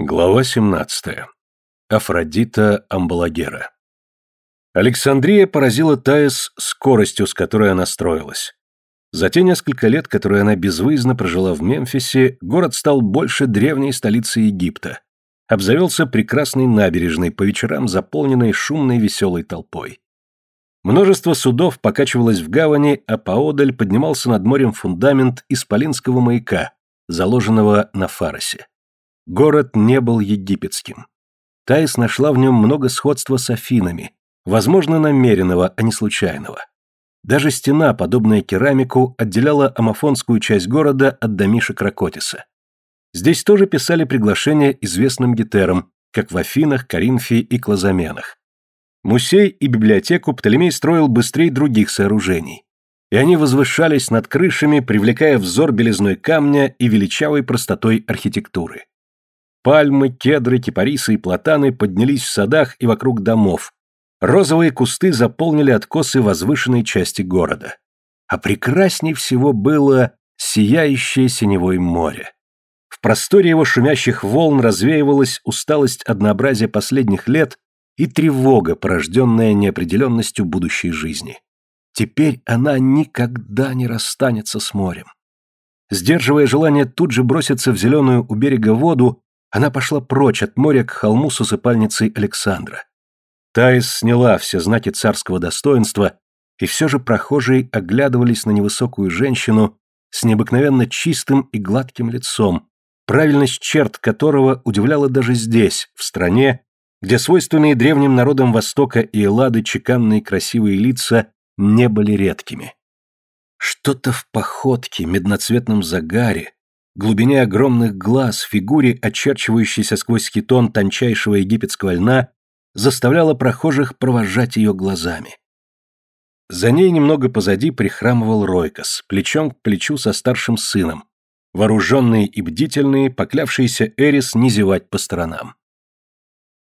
Глава 17. Афродита Амбалагера. Александрия поразила Таис скоростью, с которой она строилась. За те несколько лет, которые она безвыездно прожила в Мемфисе, город стал больше древней столицы Египта. Обзавелся прекрасной набережной, по вечерам заполненной шумной веселой толпой. Множество судов покачивалось в гавани, а поодаль поднимался над морем фундамент исполинского маяка, заложенного на Фаросе. Город не был египетским. Таис нашла в нем много сходства с Афинами, возможно, намеренного, а не случайного. Даже стена, подобная керамику, отделяла амафонскую часть города от домишек Ракотиса. Здесь тоже писали приглашения известным гетерам, как в Афинах, Коринфе и Клазаменах. Музей и библиотеку Птолемей строил быстрее других сооружений, и они возвышались над крышами, привлекая взор белизной камня и величавой простотой архитектуры. Пальмы, кедры, кипарисы и платаны поднялись в садах и вокруг домов. Розовые кусты заполнили откосы возвышенной части города. А прекрасней всего было сияющее синевой море. В просторе его шумящих волн развеивалась усталость однообразия последних лет и тревога, порожденная неопределенностью будущей жизни. Теперь она никогда не расстанется с морем. Сдерживая желание тут же броситься в зеленую у берега воду, она пошла прочь от моря к холму с усыпальницей Александра. Таис сняла все знаки царского достоинства, и все же прохожие оглядывались на невысокую женщину с необыкновенно чистым и гладким лицом, правильность черт которого удивляла даже здесь, в стране, где свойственные древним народам Востока и Эллады чеканные красивые лица не были редкими. Что-то в походке, медноцветном загаре, глубине огромных глаз, фигуре, очерчивающейся сквозь хитон тончайшего египетского льна, заставляла прохожих провожать ее глазами. За ней немного позади прихрамывал Ройкос, плечом к плечу со старшим сыном, вооруженные и бдительные, поклявшиеся Эрис не зевать по сторонам.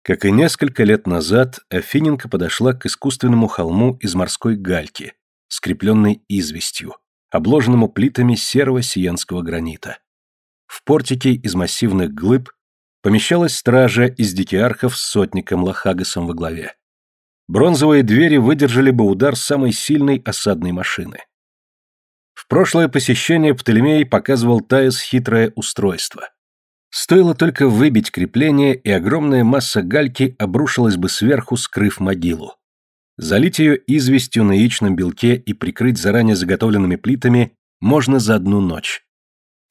Как и несколько лет назад, Афиненко подошла к искусственному холму из морской гальки, скрепленной известью, обложенному плитами серого сиенского гранита. В портике из массивных глыб помещалась стража из дикиархов с сотником Лохагасом во главе. Бронзовые двери выдержали бы удар самой сильной осадной машины. В прошлое посещение Птолемей показывал Таис хитрое устройство. Стоило только выбить крепление, и огромная масса гальки обрушилась бы сверху, скрыв могилу. Залить ее известью на яичном белке и прикрыть заранее заготовленными плитами можно за одну ночь.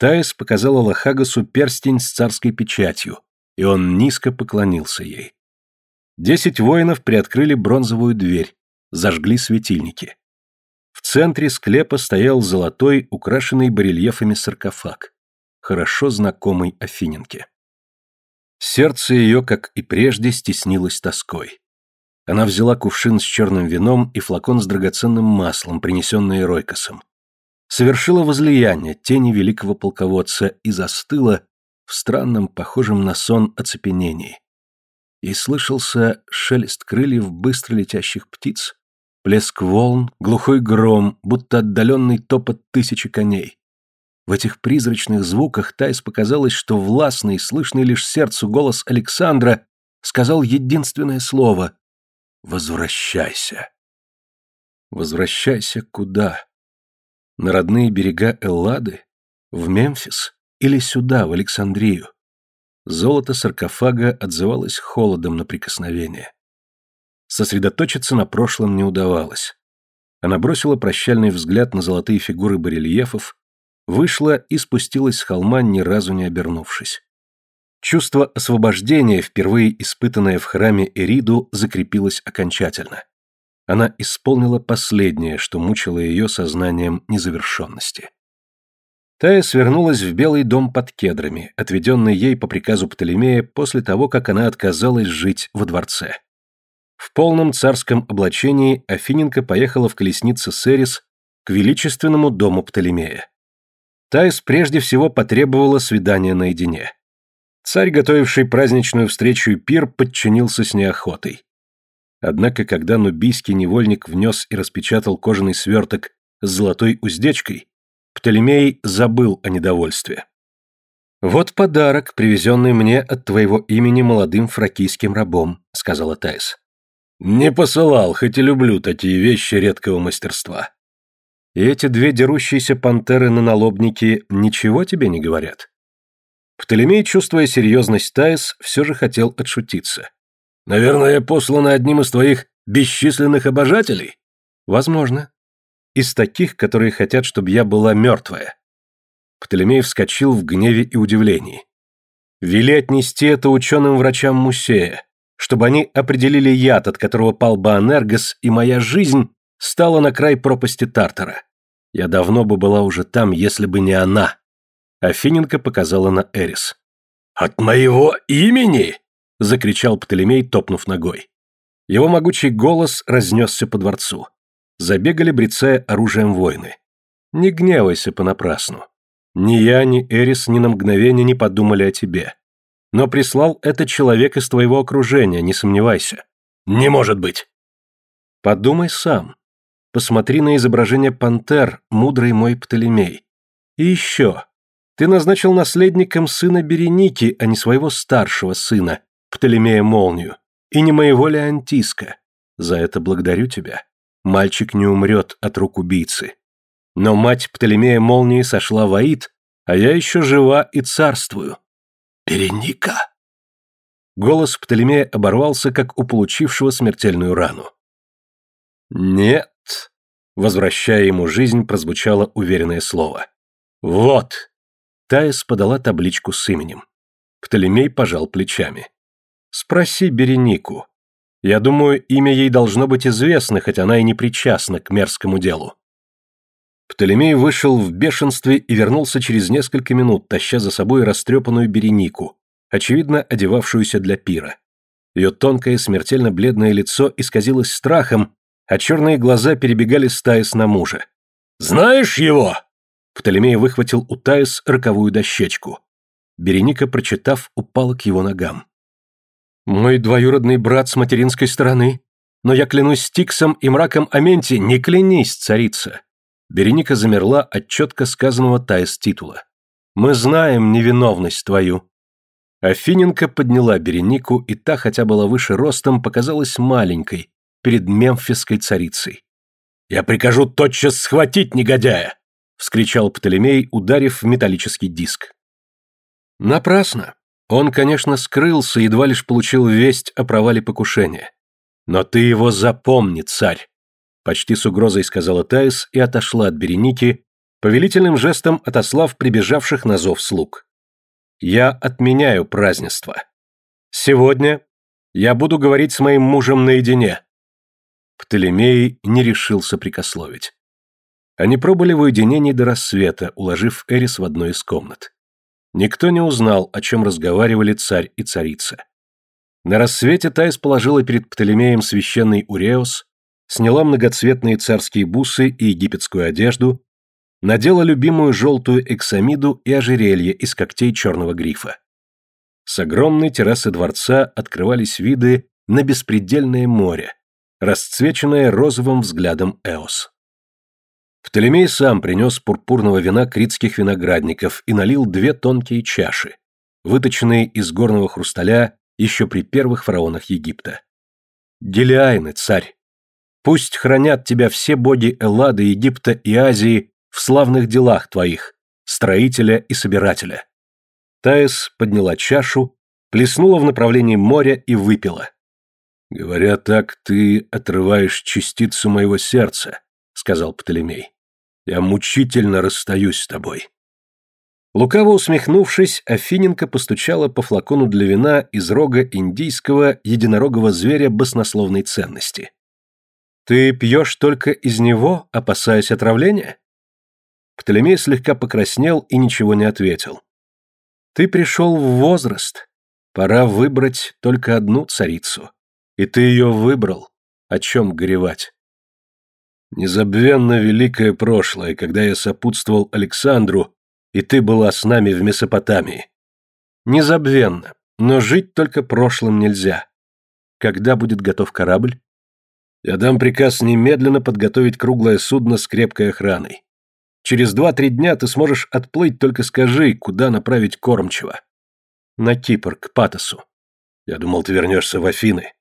Таис показала Лохагасу перстень с царской печатью, и он низко поклонился ей. Десять воинов приоткрыли бронзовую дверь, зажгли светильники. В центре склепа стоял золотой, украшенный барельефами саркофаг, хорошо знакомый Афиненке. Сердце ее, как и прежде, стеснилось тоской. Она взяла кувшин с черным вином и флакон с драгоценным маслом, принесенные Ройкосом совершила возлияние тени великого полководца и застыла в странном, похожем на сон оцепенении. И слышался шелест крыльев быстро летящих птиц, плеск волн, глухой гром, будто отдаленный топот тысячи коней. В этих призрачных звуках Тайс показалось, что властный, слышный лишь сердцу голос Александра сказал единственное слово «Возвращайся». Возвращайся куда? На родные берега Эллады? В Мемфис? Или сюда, в Александрию? Золото саркофага отзывалось холодом на прикосновение. Сосредоточиться на прошлом не удавалось. Она бросила прощальный взгляд на золотые фигуры барельефов, вышла и спустилась с холма, ни разу не обернувшись. Чувство освобождения, впервые испытанное в храме Эриду, закрепилось окончательно она исполнила последнее, что мучило ее сознанием незавершенности. Тая свернулась в белый дом под кедрами, отведенный ей по приказу Птолемея после того, как она отказалась жить во дворце. В полном царском облачении Афиненко поехала в колеснице Серис к величественному дому Птолемея. Таис прежде всего потребовала свидания наедине. Царь, готовивший праздничную встречу и пир, подчинился с неохотой. Однако, когда нубийский невольник внес и распечатал кожаный сверток с золотой уздечкой, Птолемей забыл о недовольстве. «Вот подарок, привезенный мне от твоего имени молодым фракийским рабом», — сказала Тайс. «Не посылал, хоть и люблю такие вещи редкого мастерства». «И эти две дерущиеся пантеры на налобнике ничего тебе не говорят?» Птолемей, чувствуя серьезность Таис, все же хотел отшутиться. «Наверное, послано одним из твоих бесчисленных обожателей?» «Возможно. Из таких, которые хотят, чтобы я была мертвая». Птолемей вскочил в гневе и удивлении. «Вели отнести это ученым-врачам Мусея, чтобы они определили яд, от которого пал Баанергос, и моя жизнь стала на край пропасти Тартара. Я давно бы была уже там, если бы не она». Афиненко показала на Эрис. «От моего имени?» — закричал Птолемей, топнув ногой. Его могучий голос разнесся по дворцу. Забегали, брецая оружием воины. «Не гневайся понапрасну. Ни я, ни Эрис ни на мгновение не подумали о тебе. Но прислал это человек из твоего окружения, не сомневайся». «Не может быть!» «Подумай сам. Посмотри на изображение пантер, мудрый мой Птолемей. И еще, ты назначил наследником сына Береники, а не своего старшего сына, Птолемея Молнию, и не моего Леонтиска. За это благодарю тебя. Мальчик не умрет от рук убийцы. Но мать Птолемея Молнии сошла в Аид, а я еще жива и царствую. Береника. Голос Птолемея оборвался, как у получившего смертельную рану. «Нет», — возвращая ему жизнь, прозвучало уверенное слово. «Вот, Таис подала табличку с именем. Птолемей пожал плечами. «Спроси Беренику. Я думаю, имя ей должно быть известно, хоть она и не причастна к мерзкому делу». Птолемей вышел в бешенстве и вернулся через несколько минут, таща за собой растрепанную Беренику, очевидно, одевавшуюся для пира. Ее тонкое, смертельно бледное лицо исказилось страхом, а черные глаза перебегали стаис на мужа. «Знаешь его?» Птолемей выхватил у Таис роковую дощечку. Береника, прочитав, упала к его ногам. «Мой двоюродный брат с материнской стороны, но я клянусь Стиксом и мраком Аменти, не клянись, царица!» Береника замерла от четко сказанного Таис титула. «Мы знаем невиновность твою». Афиненко подняла Беренику, и та, хотя была выше ростом, показалась маленькой, перед мемфисской царицей. «Я прикажу тотчас схватить негодяя!» вскричал Птолемей, ударив в металлический диск. Напрасно. Он, конечно, скрылся, едва лишь получил весть о провале покушения. Но ты его запомни, царь, почти с угрозой сказала Таис и отошла от Береники, повелительным жестом отослав прибежавших на зов слуг. Я отменяю празднество. Сегодня я буду говорить с моим мужем наедине. Птолемей не решился прикословить. Они пробыли в уединении до рассвета, уложив Эрис в одной из комнат. Никто не узнал, о чем разговаривали царь и царица. На рассвете Таис положила перед Птолемеем священный уреус, сняла многоцветные царские бусы и египетскую одежду, надела любимую желтую эксамиду и ожерелье из когтей черного грифа. С огромной террасы дворца открывались виды на беспредельное море, расцвеченное розовым взглядом Эос. Птолемей сам принес пурпурного вина критских виноградников и налил две тонкие чаши, выточенные из горного хрусталя еще при первых фараонах Египта. Делиайны, царь, пусть хранят тебя все боги Эллады, Египта и Азии в славных делах твоих, строителя и собирателя. Таис подняла чашу, плеснула в направлении моря и выпила. «Говоря так, ты отрываешь частицу моего сердца», — сказал Птолемей. «Я мучительно расстаюсь с тобой». Лукаво усмехнувшись, Афиненко постучала по флакону для вина из рога индийского единорогого зверя баснословной ценности. «Ты пьешь только из него, опасаясь отравления?» Птолемей слегка покраснел и ничего не ответил. «Ты пришел в возраст. Пора выбрать только одну царицу. И ты ее выбрал. О чем горевать?» Незабвенно великое прошлое, когда я сопутствовал Александру, и ты была с нами в Месопотамии. Незабвенно, но жить только прошлым нельзя. Когда будет готов корабль? Я дам приказ немедленно подготовить круглое судно с крепкой охраной. Через два-три дня ты сможешь отплыть, только скажи, куда направить кормчего. На Кипр, к Патосу. Я думал, ты вернешься в Афины.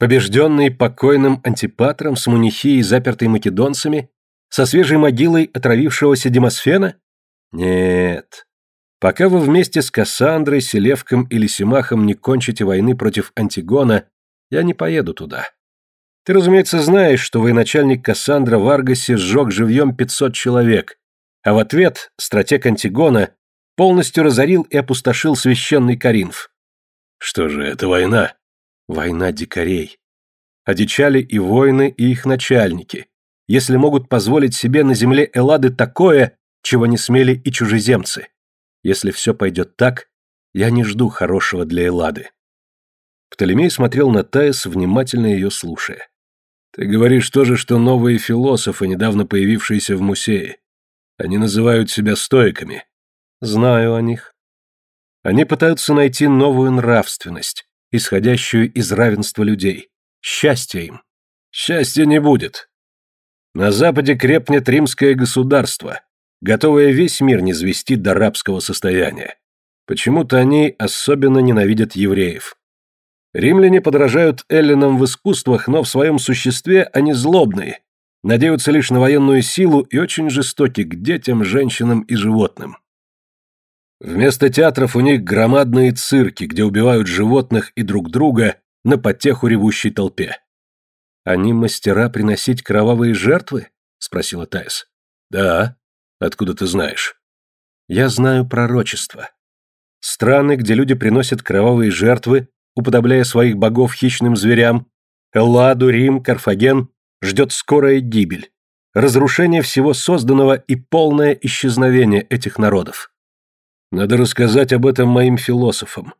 Побежденный покойным антипатром с мунихией, запертой македонцами, со свежей могилой отравившегося Демосфена? Нет. Пока вы вместе с Кассандрой, Селевком или Симахом не кончите войны против Антигона, я не поеду туда. Ты, разумеется, знаешь, что военачальник Кассандра в Аргасе сжег живьем 500 человек, а в ответ стратег Антигона полностью разорил и опустошил священный Каринф. Что же, это война? Война дикарей. Одичали и воины, и их начальники, если могут позволить себе на земле Эллады такое, чего не смели и чужеземцы. Если все пойдет так, я не жду хорошего для Эллады. Птолемей смотрел на Таис, внимательно ее слушая. «Ты говоришь тоже, что новые философы, недавно появившиеся в Мусее. Они называют себя стоиками». «Знаю о них. Они пытаются найти новую нравственность, исходящую из равенства людей. Счастья им. Счастья не будет. На Западе крепнет римское государство, готовое весь мир низвести до рабского состояния. Почему-то они особенно ненавидят евреев. Римляне подражают эллинам в искусствах, но в своем существе они злобные, надеются лишь на военную силу и очень жестоки к детям, женщинам и животным. Вместо театров у них громадные цирки, где убивают животных и друг друга на потеху ревущей толпе. «Они мастера приносить кровавые жертвы?» — спросила Тайс. «Да. Откуда ты знаешь?» «Я знаю пророчество. Страны, где люди приносят кровавые жертвы, уподобляя своих богов хищным зверям, Элладу, Рим, Карфаген, ждет скорая гибель, разрушение всего созданного и полное исчезновение этих народов. Надо рассказать об этом моим философам.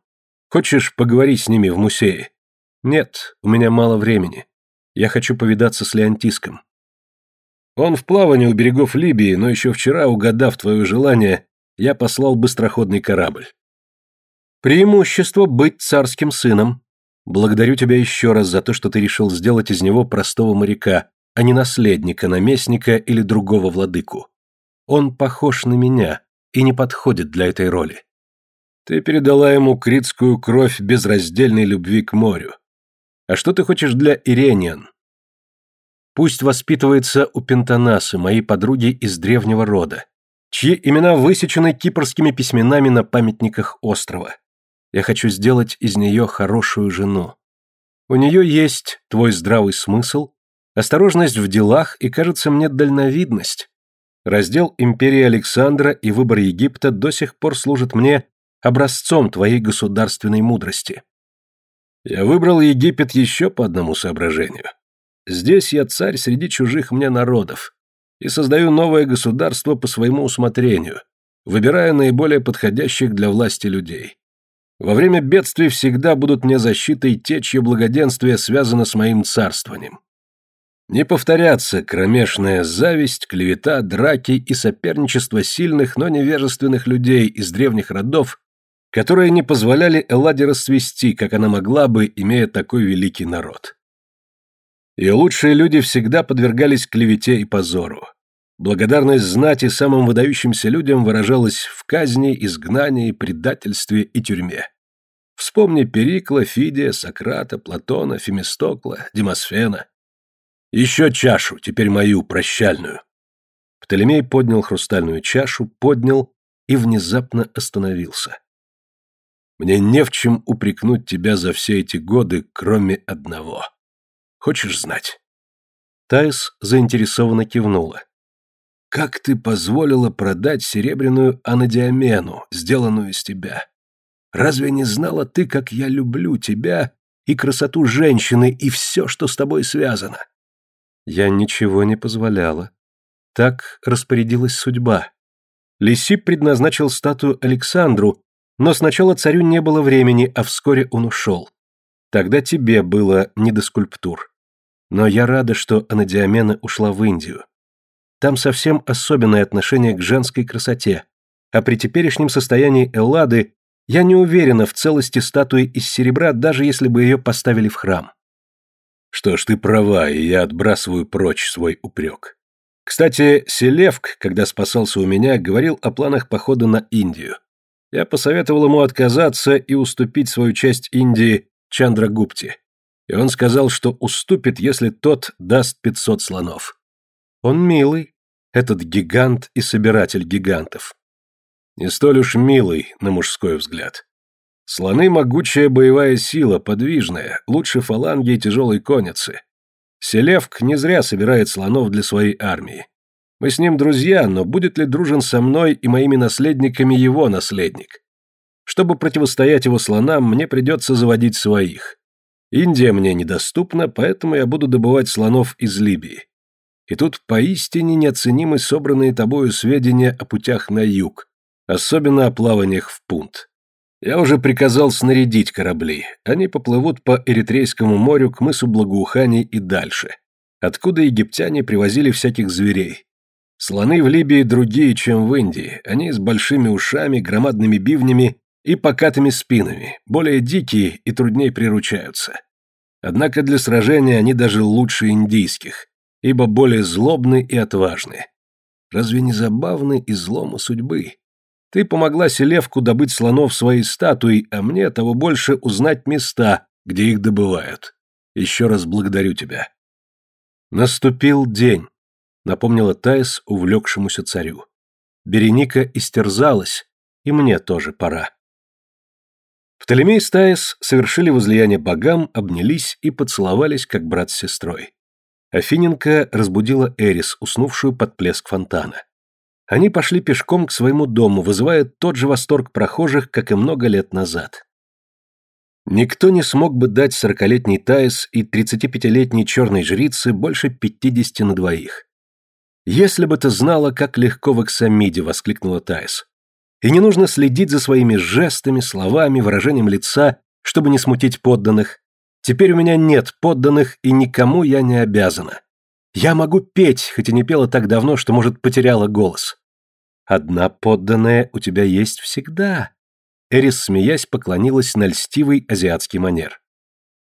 Хочешь поговорить с ними в музее? Нет, у меня мало времени. Я хочу повидаться с Леонтиском. Он в плавании у берегов Либии, но еще вчера, угадав твое желание, я послал быстроходный корабль. Преимущество быть царским сыном. Благодарю тебя еще раз за то, что ты решил сделать из него простого моряка, а не наследника, наместника или другого владыку. Он похож на меня и не подходит для этой роли. Ты передала ему критскую кровь безраздельной любви к морю. А что ты хочешь для Ирениан? Пусть воспитывается у Пентанасы, моей подруги из древнего рода, чьи имена высечены кипрскими письменами на памятниках острова. Я хочу сделать из нее хорошую жену. У нее есть твой здравый смысл, осторожность в делах и, кажется мне, дальновидность. Раздел империи Александра и выбор Египта до сих пор служит мне образцом твоей государственной мудрости. Я выбрал Египет еще по одному соображению. Здесь я царь среди чужих мне народов и создаю новое государство по своему усмотрению, выбирая наиболее подходящих для власти людей. Во время бедствий всегда будут мне защитой те, чье благоденствие связано с моим царствованием. Не повторятся кромешная зависть, клевета, драки и соперничество сильных, но невежественных людей из древних родов, которые не позволяли Элладе расцвести, как она могла бы, имея такой великий народ. Ее лучшие люди всегда подвергались клевете и позору. Благодарность знати самым выдающимся людям выражалась в казни, изгнании, предательстве и тюрьме. Вспомни Перикла, Фидия, Сократа, Платона, Фемистокла, Демосфена. Еще чашу, теперь мою, прощальную. Птолемей поднял хрустальную чашу, поднял и внезапно остановился. Мне не в чем упрекнуть тебя за все эти годы, кроме одного. Хочешь знать?» Тайс заинтересованно кивнула. Как ты позволила продать серебряную анадиамену, сделанную из тебя? Разве не знала ты, как я люблю тебя и красоту женщины и все, что с тобой связано? Я ничего не позволяла. Так распорядилась судьба. Лисип предназначил статую Александру, но сначала царю не было времени, а вскоре он ушел. Тогда тебе было не до скульптур. Но я рада, что Анадиамена ушла в Индию. Там совсем особенное отношение к женской красоте, а при теперешнем состоянии Эллады я не уверена в целости статуи из серебра, даже если бы ее поставили в храм. Что ж, ты права, и я отбрасываю прочь свой упрек. Кстати, Селевк, когда спасался у меня, говорил о планах похода на Индию. Я посоветовал ему отказаться и уступить свою часть Индии Чандрагупти. И он сказал, что уступит, если тот даст 500 слонов. Он милый, этот гигант и собиратель гигантов. Не столь уж милый, на мужской взгляд. Слоны – могучая боевая сила, подвижная, лучше фаланги и тяжелой конницы. Селевк не зря собирает слонов для своей армии. Мы с ним друзья, но будет ли дружен со мной и моими наследниками его наследник? Чтобы противостоять его слонам, мне придется заводить своих. Индия мне недоступна, поэтому я буду добывать слонов из Либии. И тут поистине неоценимы собранные тобою сведения о путях на юг, особенно о плаваниях в пункт. Я уже приказал снарядить корабли. Они поплывут по Эритрейскому морю к мысу Благоуханий и дальше, откуда египтяне привозили всяких зверей. Слоны в Либии другие, чем в Индии. Они с большими ушами, громадными бивнями и покатыми спинами, более дикие и труднее приручаются. Однако для сражения они даже лучше индийских, ибо более злобны и отважны. Разве не забавны изломы судьбы? Ты помогла Селевку добыть слонов своей статуей, а мне того больше узнать места, где их добывают. Еще раз благодарю тебя. Наступил день, напомнила Таис увлекшемуся царю. Береника истерзалась, и мне тоже пора. Птолемей с Таис совершили возлияние богам, обнялись и поцеловались, как брат с сестрой. Афиненко разбудила Эрис, уснувшую под плеск фонтана. Они пошли пешком к своему дому, вызывая тот же восторг прохожих, как и много лет назад. Никто не смог бы дать сорокалетней Таис и тридцатипятилетней черной жрице больше пятидесяти на двоих. «Если бы ты знала, как легко в Эксамиде!» — воскликнула Таис. И не нужно следить за своими жестами, словами, выражением лица, чтобы не смутить подданных. Теперь у меня нет подданных, и никому я не обязана. Я могу петь, хоть и не пела так давно, что, может, потеряла голос. Одна подданная у тебя есть всегда. Эрис, смеясь, поклонилась на льстивый азиатский манер.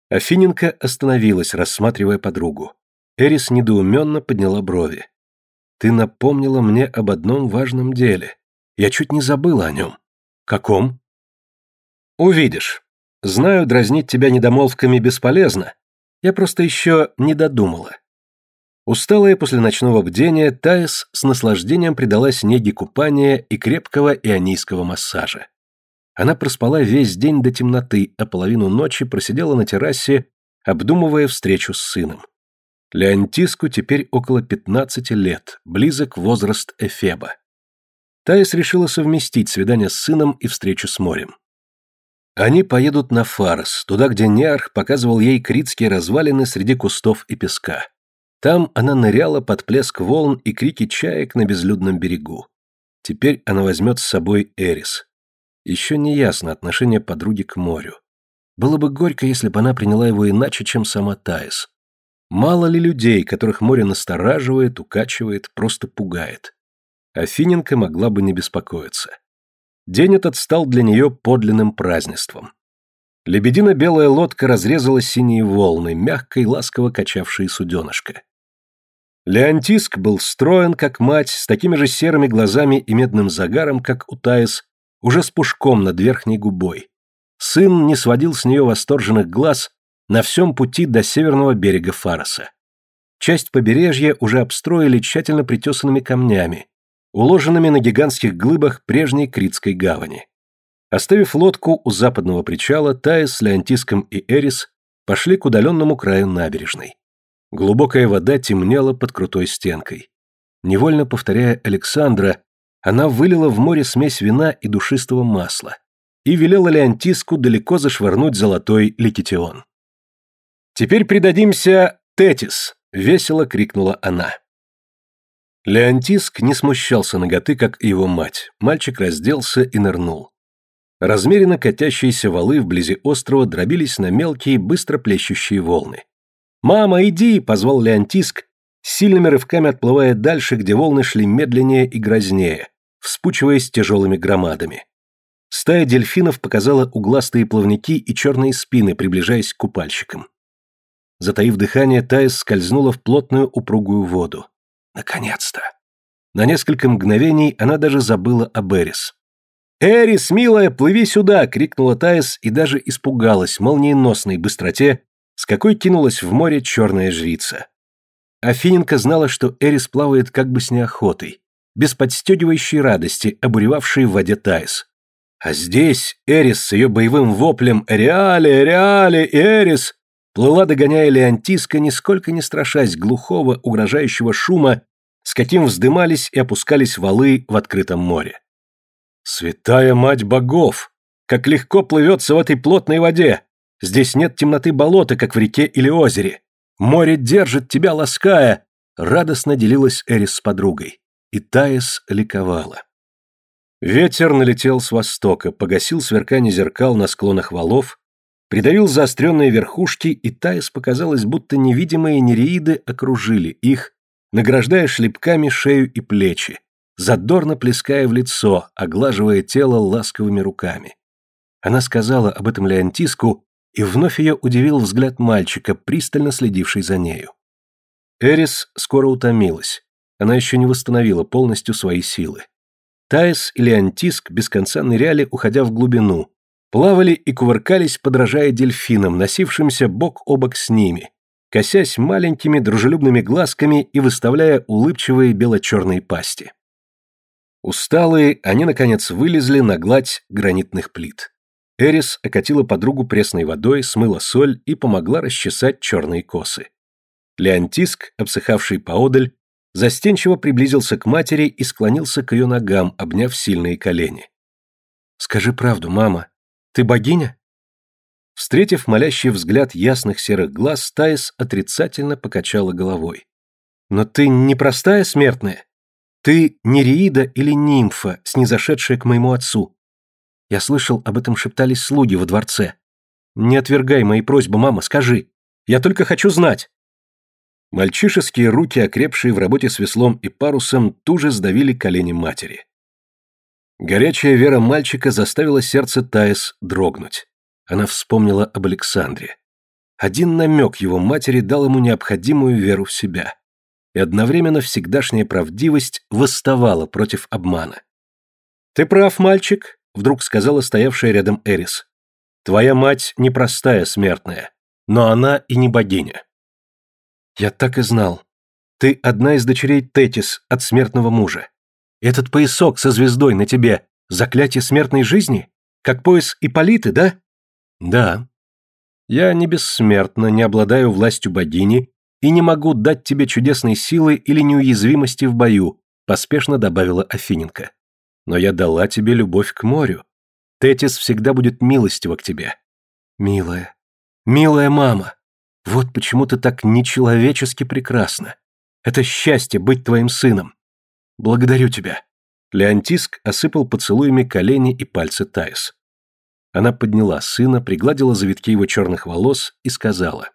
Афиненко остановилась, рассматривая подругу. Эрис недоуменно подняла брови. «Ты напомнила мне об одном важном деле. Я чуть не забыла о нем. Каком? Увидишь. Знаю, дразнить тебя недомолвками бесполезно. Я просто еще не додумала. Усталая после ночного бдения, Таис с наслаждением предалась неге купания и крепкого ионийского массажа. Она проспала весь день до темноты, а половину ночи просидела на террасе, обдумывая встречу с сыном. Леонтиску теперь около 15 лет, близок возраст Эфеба. Таис решила совместить свидание с сыном и встречу с морем. Они поедут на Фарс, туда, где Неарх показывал ей критские развалины среди кустов и песка. Там она ныряла под плеск волн и крики чаек на безлюдном берегу. Теперь она возьмет с собой Эрис. Еще не ясно отношение подруги к морю. Было бы горько, если бы она приняла его иначе, чем сама Таис. Мало ли людей, которых море настораживает, укачивает, просто пугает. Афиненко могла бы не беспокоиться. День этот стал для нее подлинным празднеством. Лебедино-белая лодка разрезала синие волны, мягко и ласково качавшие суденышко. Леонтиск был строен, как мать, с такими же серыми глазами и медным загаром, как у Таис, уже с пушком над верхней губой. Сын не сводил с нее восторженных глаз на всем пути до северного берега Фароса. Часть побережья уже обстроили тщательно притесанными камнями, уложенными на гигантских глыбах прежней Критской гавани. Оставив лодку у западного причала, Таис Леонтиском и Эрис пошли к удаленному краю набережной. Глубокая вода темнела под крутой стенкой. Невольно повторяя Александра, она вылила в море смесь вина и душистого масла и велела Леонтиску далеко зашвырнуть золотой ликетион. «Теперь предадимся Тетис!» — весело крикнула она. Леонтиск не смущался ноготы, как и его мать. Мальчик разделся и нырнул. Размеренно катящиеся валы вблизи острова дробились на мелкие, быстро плещущие волны. «Мама, иди!» — позвал Леонтиск, сильными рывками отплывая дальше, где волны шли медленнее и грознее, вспучиваясь тяжелыми громадами. Стая дельфинов показала угластые плавники и черные спины, приближаясь к купальщикам. Затаив дыхание, Таис скользнула в плотную упругую воду. Наконец-то! На несколько мгновений она даже забыла об Эрис. «Эрис, милая, плыви сюда!» — крикнула Таис и даже испугалась молниеносной быстроте, с какой кинулась в море черная жрица. Афиненко знала, что Эрис плавает как бы с неохотой, без подстегивающей радости, обуревавшей в воде Таис. А здесь Эрис с ее боевым воплем «Реале, Реале, Эрис!» плыла, догоняя Леонтиска, нисколько не страшась глухого, угрожающего шума, с каким вздымались и опускались валы в открытом море. «Святая мать богов! Как легко плывется в этой плотной воде! Здесь нет темноты болота, как в реке или озере! Море держит тебя, лаская!» Радостно делилась Эрис с подругой. И Таис ликовала. Ветер налетел с востока, погасил сверкание зеркал на склонах валов, придавил заостренные верхушки, и Таис показалось, будто невидимые нереиды окружили их, награждая шлепками шею и плечи, задорно плеская в лицо, оглаживая тело ласковыми руками. Она сказала об этом Леонтиску, и вновь ее удивил взгляд мальчика, пристально следивший за нею. Эрис скоро утомилась. Она еще не восстановила полностью свои силы. Таис и Леонтиск без конца ныряли, уходя в глубину, плавали и кувыркались, подражая дельфинам, носившимся бок о бок с ними, косясь маленькими дружелюбными глазками и выставляя улыбчивые бело-черные пасти. Усталые, они, наконец, вылезли на гладь гранитных плит. Эрис окатила подругу пресной водой, смыла соль и помогла расчесать черные косы. Леонтиск, обсыхавший поодаль, застенчиво приблизился к матери и склонился к ее ногам, обняв сильные колени. «Скажи правду, мама. Ты богиня?» Встретив молящий взгляд ясных серых глаз, Таис отрицательно покачала головой. «Но ты не простая смертная. Ты нереида или нимфа, снизошедшая к моему отцу. Я слышал, об этом шептались слуги во дворце. Не отвергай мои просьбы, мама, скажи. Я только хочу знать». Мальчишеские руки, окрепшие в работе с веслом и парусом, туже сдавили колени матери. Горячая вера мальчика заставила сердце Таис дрогнуть. Она вспомнила об Александре. Один намек его матери дал ему необходимую веру в себя. И одновременно всегдашняя правдивость восставала против обмана. «Ты прав, мальчик», — вдруг сказала стоявшая рядом Эрис. «Твоя мать непростая смертная, но она и не богиня». «Я так и знал. Ты одна из дочерей Тетис от смертного мужа. Этот поясок со звездой на тебе — заклятие смертной жизни? Как пояс Ипполиты, да?» Да. Я не бессмертна, не обладаю властью богини и не могу дать тебе чудесной силы или неуязвимости в бою, поспешно добавила Афиненко. Но я дала тебе любовь к морю. Тетис всегда будет милостива к тебе. Милая, милая мама, вот почему ты так нечеловечески прекрасна. Это счастье быть твоим сыном. Благодарю тебя. Леонтиск осыпал поцелуями колени и пальцы Таис. Она подняла сына, пригладила завитки его черных волос и сказала.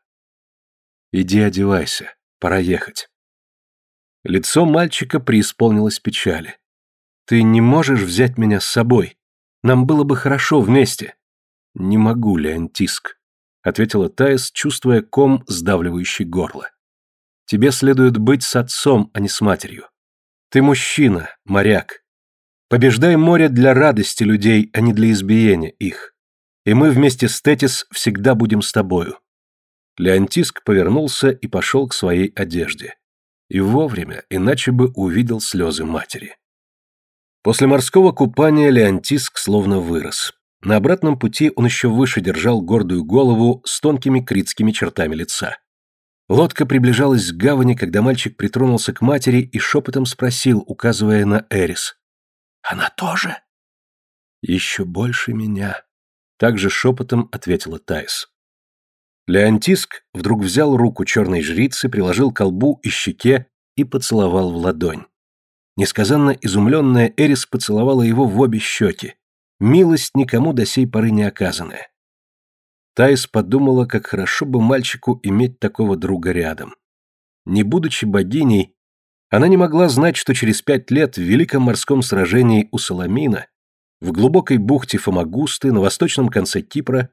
«Иди одевайся, пора ехать». Лицо мальчика преисполнилось печали. «Ты не можешь взять меня с собой? Нам было бы хорошо вместе». «Не могу, Леонтиск», — ответила Таис, чувствуя ком, сдавливающий горло. «Тебе следует быть с отцом, а не с матерью. Ты мужчина, моряк. Побеждай море для радости людей, а не для избиения их. И мы вместе с Тетис всегда будем с тобою». Леонтиск повернулся и пошел к своей одежде. И вовремя, иначе бы увидел слезы матери. После морского купания Леонтиск словно вырос. На обратном пути он еще выше держал гордую голову с тонкими критскими чертами лица. Лодка приближалась к гавани, когда мальчик притронулся к матери и шепотом спросил, указывая на Эрис. Она тоже? Еще больше меня. Также шепотом ответила Тайс. Леонтиск вдруг взял руку черной жрицы, приложил к колбу и щеке и поцеловал в ладонь. Несказанно изумленная Эрис поцеловала его в обе щеки. Милость никому до сей поры не оказанная. Тайс подумала, как хорошо бы мальчику иметь такого друга рядом. Не будучи богиней, она не могла знать, что через пять лет в Великом морском сражении у Саламина, в глубокой бухте Фомагусты на восточном конце Кипра,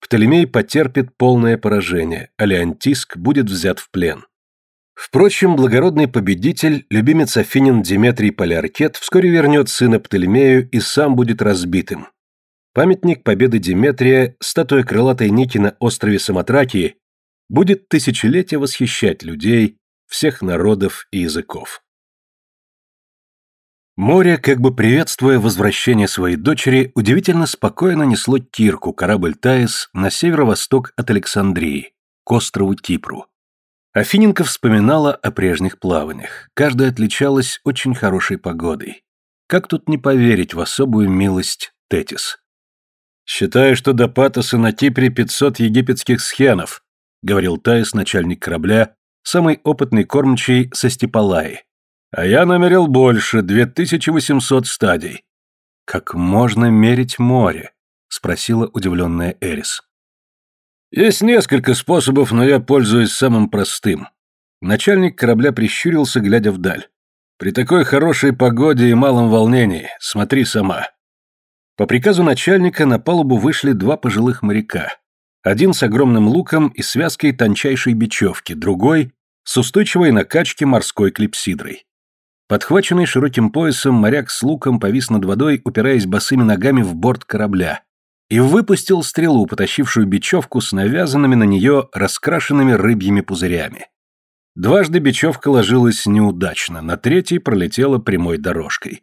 Птолемей потерпит полное поражение, а Леонтиск будет взят в плен. Впрочем, благородный победитель, любимец Афинин Диметрий Полиаркет, вскоре вернет сына Птолемею и сам будет разбитым. Памятник победы Диметрия, статуя крылатой Ники на острове Самотракии, будет тысячелетия восхищать людей всех народов и языков. Море, как бы приветствуя возвращение своей дочери, удивительно спокойно несло Кирку, корабль Таис, на северо-восток от Александрии, к острову Кипру. Афиненко вспоминала о прежних плаваниях. Каждая отличалась очень хорошей погодой. Как тут не поверить в особую милость Тетис? «Считаю, что до Патоса на Кипре 500 египетских схенов», говорил Таис, начальник корабля, самый опытный кормчий со Степалаи. А я намерил больше, 2800 стадий. Как можно мерить море? Спросила удивленная Эрис. Есть несколько способов, но я пользуюсь самым простым. Начальник корабля прищурился, глядя вдаль. При такой хорошей погоде и малом волнении, смотри сама. По приказу начальника на палубу вышли два пожилых моряка. Один с огромным луком и связкой тончайшей бечевки, другой с устойчивой накачки морской клипсидрой. Подхваченный широким поясом, моряк с луком повис над водой, упираясь босыми ногами в борт корабля, и выпустил стрелу, потащившую бечевку с навязанными на нее раскрашенными рыбьими пузырями. Дважды бечевка ложилась неудачно, на третий пролетела прямой дорожкой.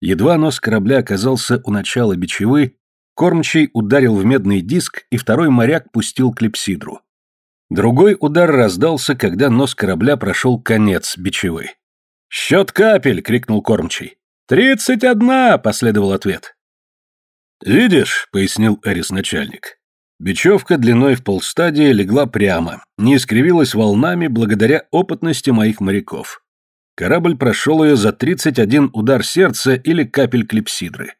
Едва нос корабля оказался у начала бичевы, кормчий ударил в медный диск, и второй моряк пустил клипсидру. Другой удар раздался, когда нос корабля прошел конец бичевы. «Счет капель!» — крикнул кормчий. «Тридцать одна!» — последовал ответ. «Видишь», — пояснил Эрис начальник, — «бечевка длиной в полстадии легла прямо, не искривилась волнами благодаря опытности моих моряков. Корабль прошел ее за тридцать один удар сердца или капель клипсидры.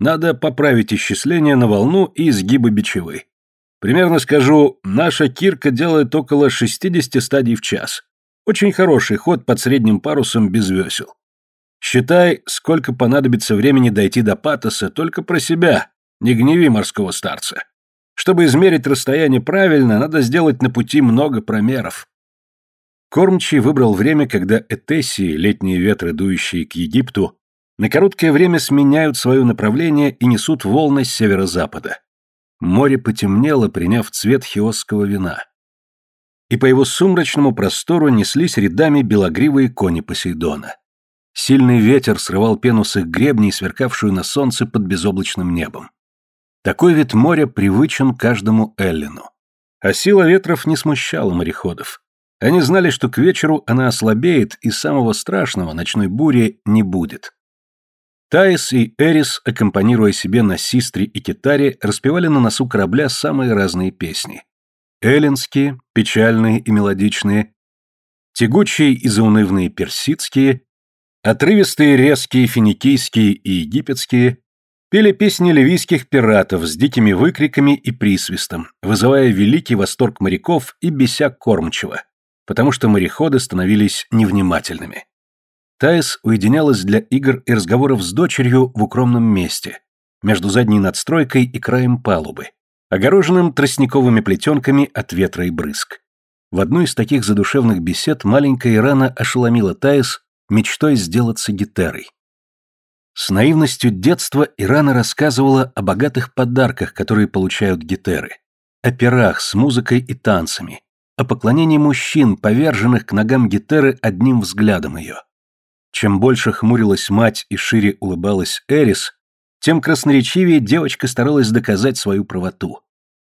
Надо поправить исчисление на волну и изгибы бичевы. Примерно скажу, наша кирка делает около шестидесяти стадий в час. Очень хороший ход под средним парусом без весел. Считай, сколько понадобится времени дойти до Патоса только про себя, не гневи морского старца. Чтобы измерить расстояние правильно, надо сделать на пути много промеров. Кормчий выбрал время, когда Этесии, летние ветры, дующие к Египту, на короткое время сменяют свое направление и несут волны с северо-запада. Море потемнело, приняв цвет хиосского вина и по его сумрачному простору неслись рядами белогривые кони Посейдона. Сильный ветер срывал пену с их гребней, сверкавшую на солнце под безоблачным небом. Такой вид моря привычен каждому Эллину. А сила ветров не смущала мореходов. Они знали, что к вечеру она ослабеет, и самого страшного ночной бури не будет. Таис и Эрис, аккомпанируя себе на систре и китаре, распевали на носу корабля самые разные песни эллинские, печальные и мелодичные, тягучие и заунывные персидские, отрывистые резкие финикийские и египетские, пели песни ливийских пиратов с дикими выкриками и присвистом, вызывая великий восторг моряков и беся кормчего, потому что мореходы становились невнимательными. Таис уединялась для игр и разговоров с дочерью в укромном месте, между задней надстройкой и краем палубы, огороженным тростниковыми плетенками от ветра и брызг. В одной из таких задушевных бесед маленькая Ирана ошеломила Таис мечтой сделаться гитерой. С наивностью детства Ирана рассказывала о богатых подарках, которые получают гитеры, о пирах с музыкой и танцами, о поклонении мужчин, поверженных к ногам гитеры одним взглядом ее. Чем больше хмурилась мать и шире улыбалась Эрис, тем красноречивее девочка старалась доказать свою правоту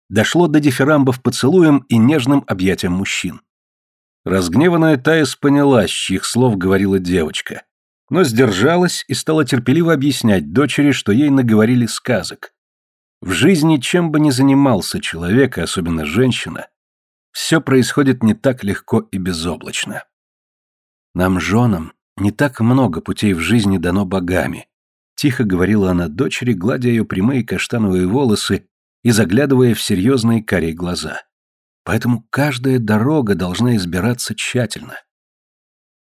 дошло до дифирамбов поцелуем и нежным объятиям мужчин. Разгневанная Таис поняла, с чьих слов говорила девочка, но сдержалась и стала терпеливо объяснять дочери, что ей наговорили сказок. В жизни, чем бы ни занимался человек, особенно женщина, все происходит не так легко и безоблачно. Нам, женам, не так много путей в жизни дано богами, тихо говорила она дочери, гладя ее прямые каштановые волосы и заглядывая в серьезные карие глаза. Поэтому каждая дорога должна избираться тщательно.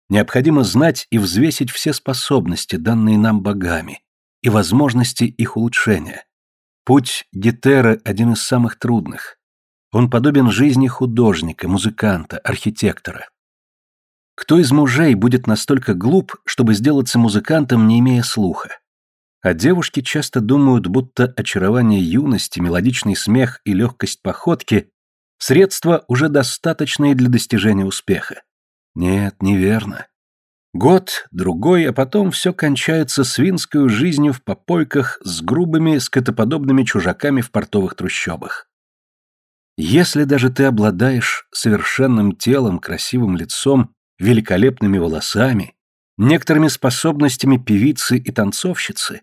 Необходимо знать и взвесить все способности, данные нам богами, и возможности их улучшения. Путь Гетеры один из самых трудных. Он подобен жизни художника, музыканта, архитектора. Кто из мужей будет настолько глуп, чтобы сделаться музыкантом, не имея слуха? А девушки часто думают, будто очарование юности, мелодичный смех и легкость походки – средства уже достаточные для достижения успеха. Нет, неверно. Год, другой, а потом все кончается свинской жизнью в попойках с грубыми, скотоподобными чужаками в портовых трущобах. Если даже ты обладаешь совершенным телом, красивым лицом, великолепными волосами, некоторыми способностями певицы и танцовщицы,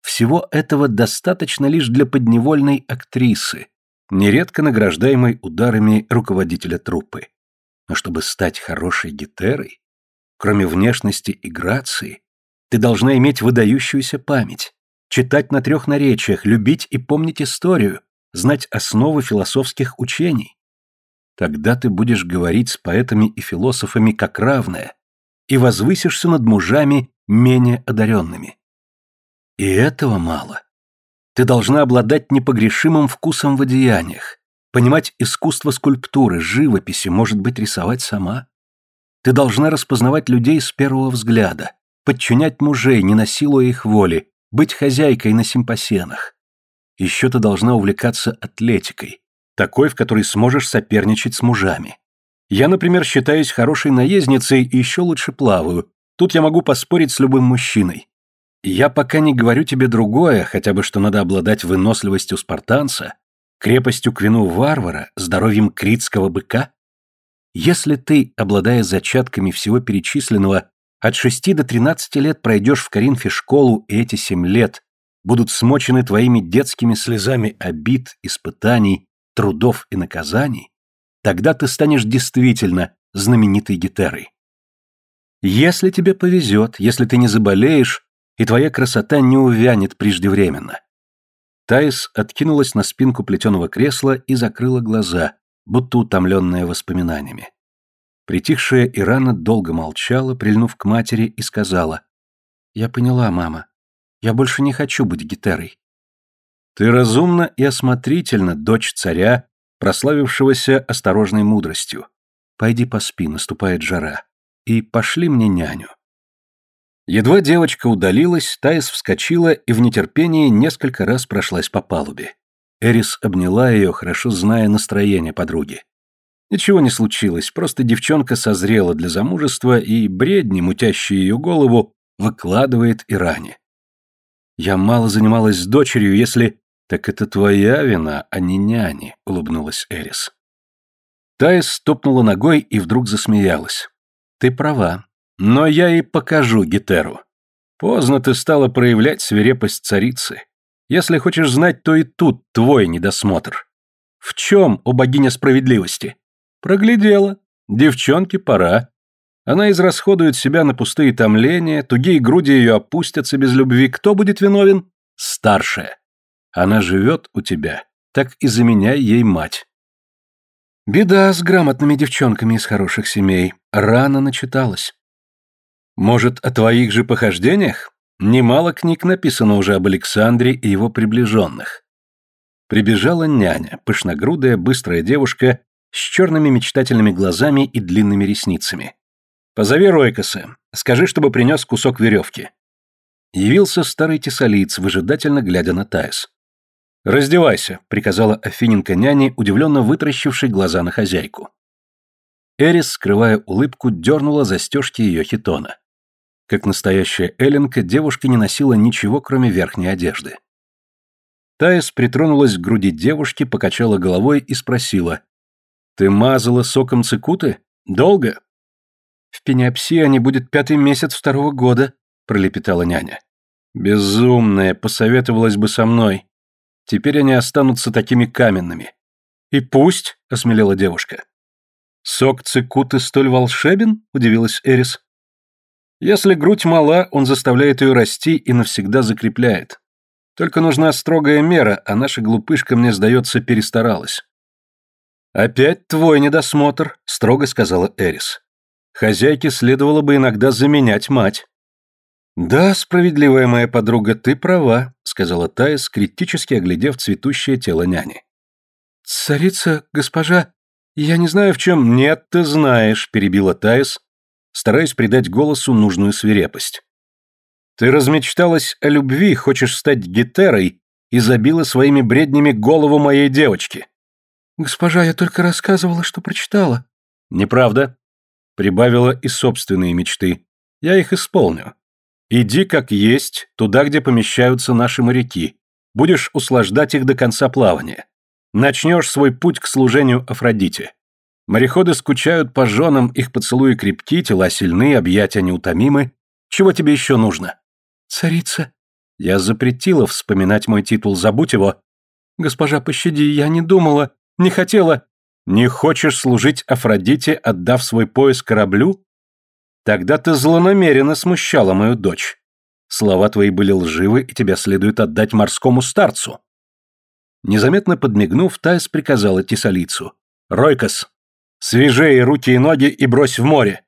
всего этого достаточно лишь для подневольной актрисы, нередко награждаемой ударами руководителя труппы. Но чтобы стать хорошей гитерой, Кроме внешности и грации, ты должна иметь выдающуюся память, читать на трех наречиях, любить и помнить историю, знать основы философских учений. Тогда ты будешь говорить с поэтами и философами как равная и возвысишься над мужами менее одаренными. И этого мало. Ты должна обладать непогрешимым вкусом в одеяниях, понимать искусство скульптуры, живописи, может быть, рисовать сама. Ты должна распознавать людей с первого взгляда, подчинять мужей, не насилуя их воли, быть хозяйкой на симпосенах. Еще ты должна увлекаться атлетикой, такой, в которой сможешь соперничать с мужами. Я, например, считаюсь хорошей наездницей и еще лучше плаваю. Тут я могу поспорить с любым мужчиной. Я пока не говорю тебе другое, хотя бы что надо обладать выносливостью спартанца, крепостью к вину варвара, здоровьем критского быка. Если ты, обладая зачатками всего перечисленного, от шести до тринадцати лет пройдешь в Коринфе школу, и эти семь лет будут смочены твоими детскими слезами обид, испытаний, трудов и наказаний, тогда ты станешь действительно знаменитой гитерой. Если тебе повезет, если ты не заболеешь, и твоя красота не увянет преждевременно. Таис откинулась на спинку плетеного кресла и закрыла глаза, будто утомленная воспоминаниями. Притихшая Ирана долго молчала, прильнув к матери, и сказала, «Я поняла, мама. Я больше не хочу быть гитерой». «Ты разумна и осмотрительна, дочь царя, прославившегося осторожной мудростью. Пойди поспи, наступает жара. И пошли мне няню». Едва девочка удалилась, Таис вскочила и в нетерпении несколько раз прошлась по палубе. Эрис обняла ее, хорошо зная настроение подруги. Ничего не случилось, просто девчонка созрела для замужества и бредни, мутящие ее голову, выкладывает Иране. «Я мало занималась с дочерью, если...» «Так это твоя вина, а не няни», — улыбнулась Эрис. Таис стопнула ногой и вдруг засмеялась. «Ты права. Но я и покажу Гетеру. Поздно ты стала проявлять свирепость царицы. Если хочешь знать, то и тут твой недосмотр. В чем, о богиня справедливости? Проглядела. Девчонке пора. Она израсходует себя на пустые томления, тугие груди ее опустятся без любви. Кто будет виновен? Старшая. Она живет у тебя, так и заменяй ей мать. Беда с грамотными девчонками из хороших семей. Рано начиталась. Может, о твоих же похождениях? Немало книг написано уже об Александре и его приближенных. Прибежала няня, пышногрудая, быстрая девушка с черными мечтательными глазами и длинными ресницами. «Позови Ройкоса. Скажи, чтобы принес кусок веревки». Явился старый тесалиец, выжидательно глядя на Таис. «Раздевайся», — приказала Афиненко няне, удивленно вытращившей глаза на хозяйку. Эрис, скрывая улыбку, дернула застежки ее хитона. Как настоящая Эленка, девушка не носила ничего, кроме верхней одежды. Таис притронулась к груди девушки, покачала головой и спросила. «Ты мазала соком цикуты? Долго?» «В пениопсии будет пятый месяц второго года», — пролепетала няня. «Безумная, посоветовалась бы со мной. Теперь они останутся такими каменными». «И пусть», — осмелела девушка. «Сок цикуты столь волшебен?» — удивилась Эрис. Если грудь мала, он заставляет ее расти и навсегда закрепляет. Только нужна строгая мера, а наша глупышка, мне сдается, перестаралась. «Опять твой недосмотр», — строго сказала Эрис. «Хозяйке следовало бы иногда заменять мать». «Да, справедливая моя подруга, ты права», — сказала Таис, критически оглядев цветущее тело няни. «Царица, госпожа, я не знаю в чем...» «Нет, ты знаешь», — перебила Таис, стараясь придать голосу нужную свирепость. «Ты размечталась о любви, хочешь стать гетерой и забила своими бреднями голову моей девочки». «Госпожа, я только рассказывала, что прочитала». «Неправда. Прибавила и собственные мечты. Я их исполню. Иди как есть, туда, где помещаются наши моряки. Будешь услаждать их до конца плавания. Начнешь свой путь к служению Афродите. Мореходы скучают по женам, их поцелуи крепки, тела сильны, объятия неутомимы. Чего тебе еще нужно? Царица. Я запретила вспоминать мой титул, забудь его. Госпожа, пощади, я не думала, не хотела. Не хочешь служить Афродите, отдав свой пояс кораблю? Тогда ты злонамеренно смущала мою дочь. Слова твои были лживы, и тебя следует отдать морскому старцу. Незаметно подмигнув, Тайс приказала Тесалицу. «Ройкос, свежее руки и ноги и брось в море!»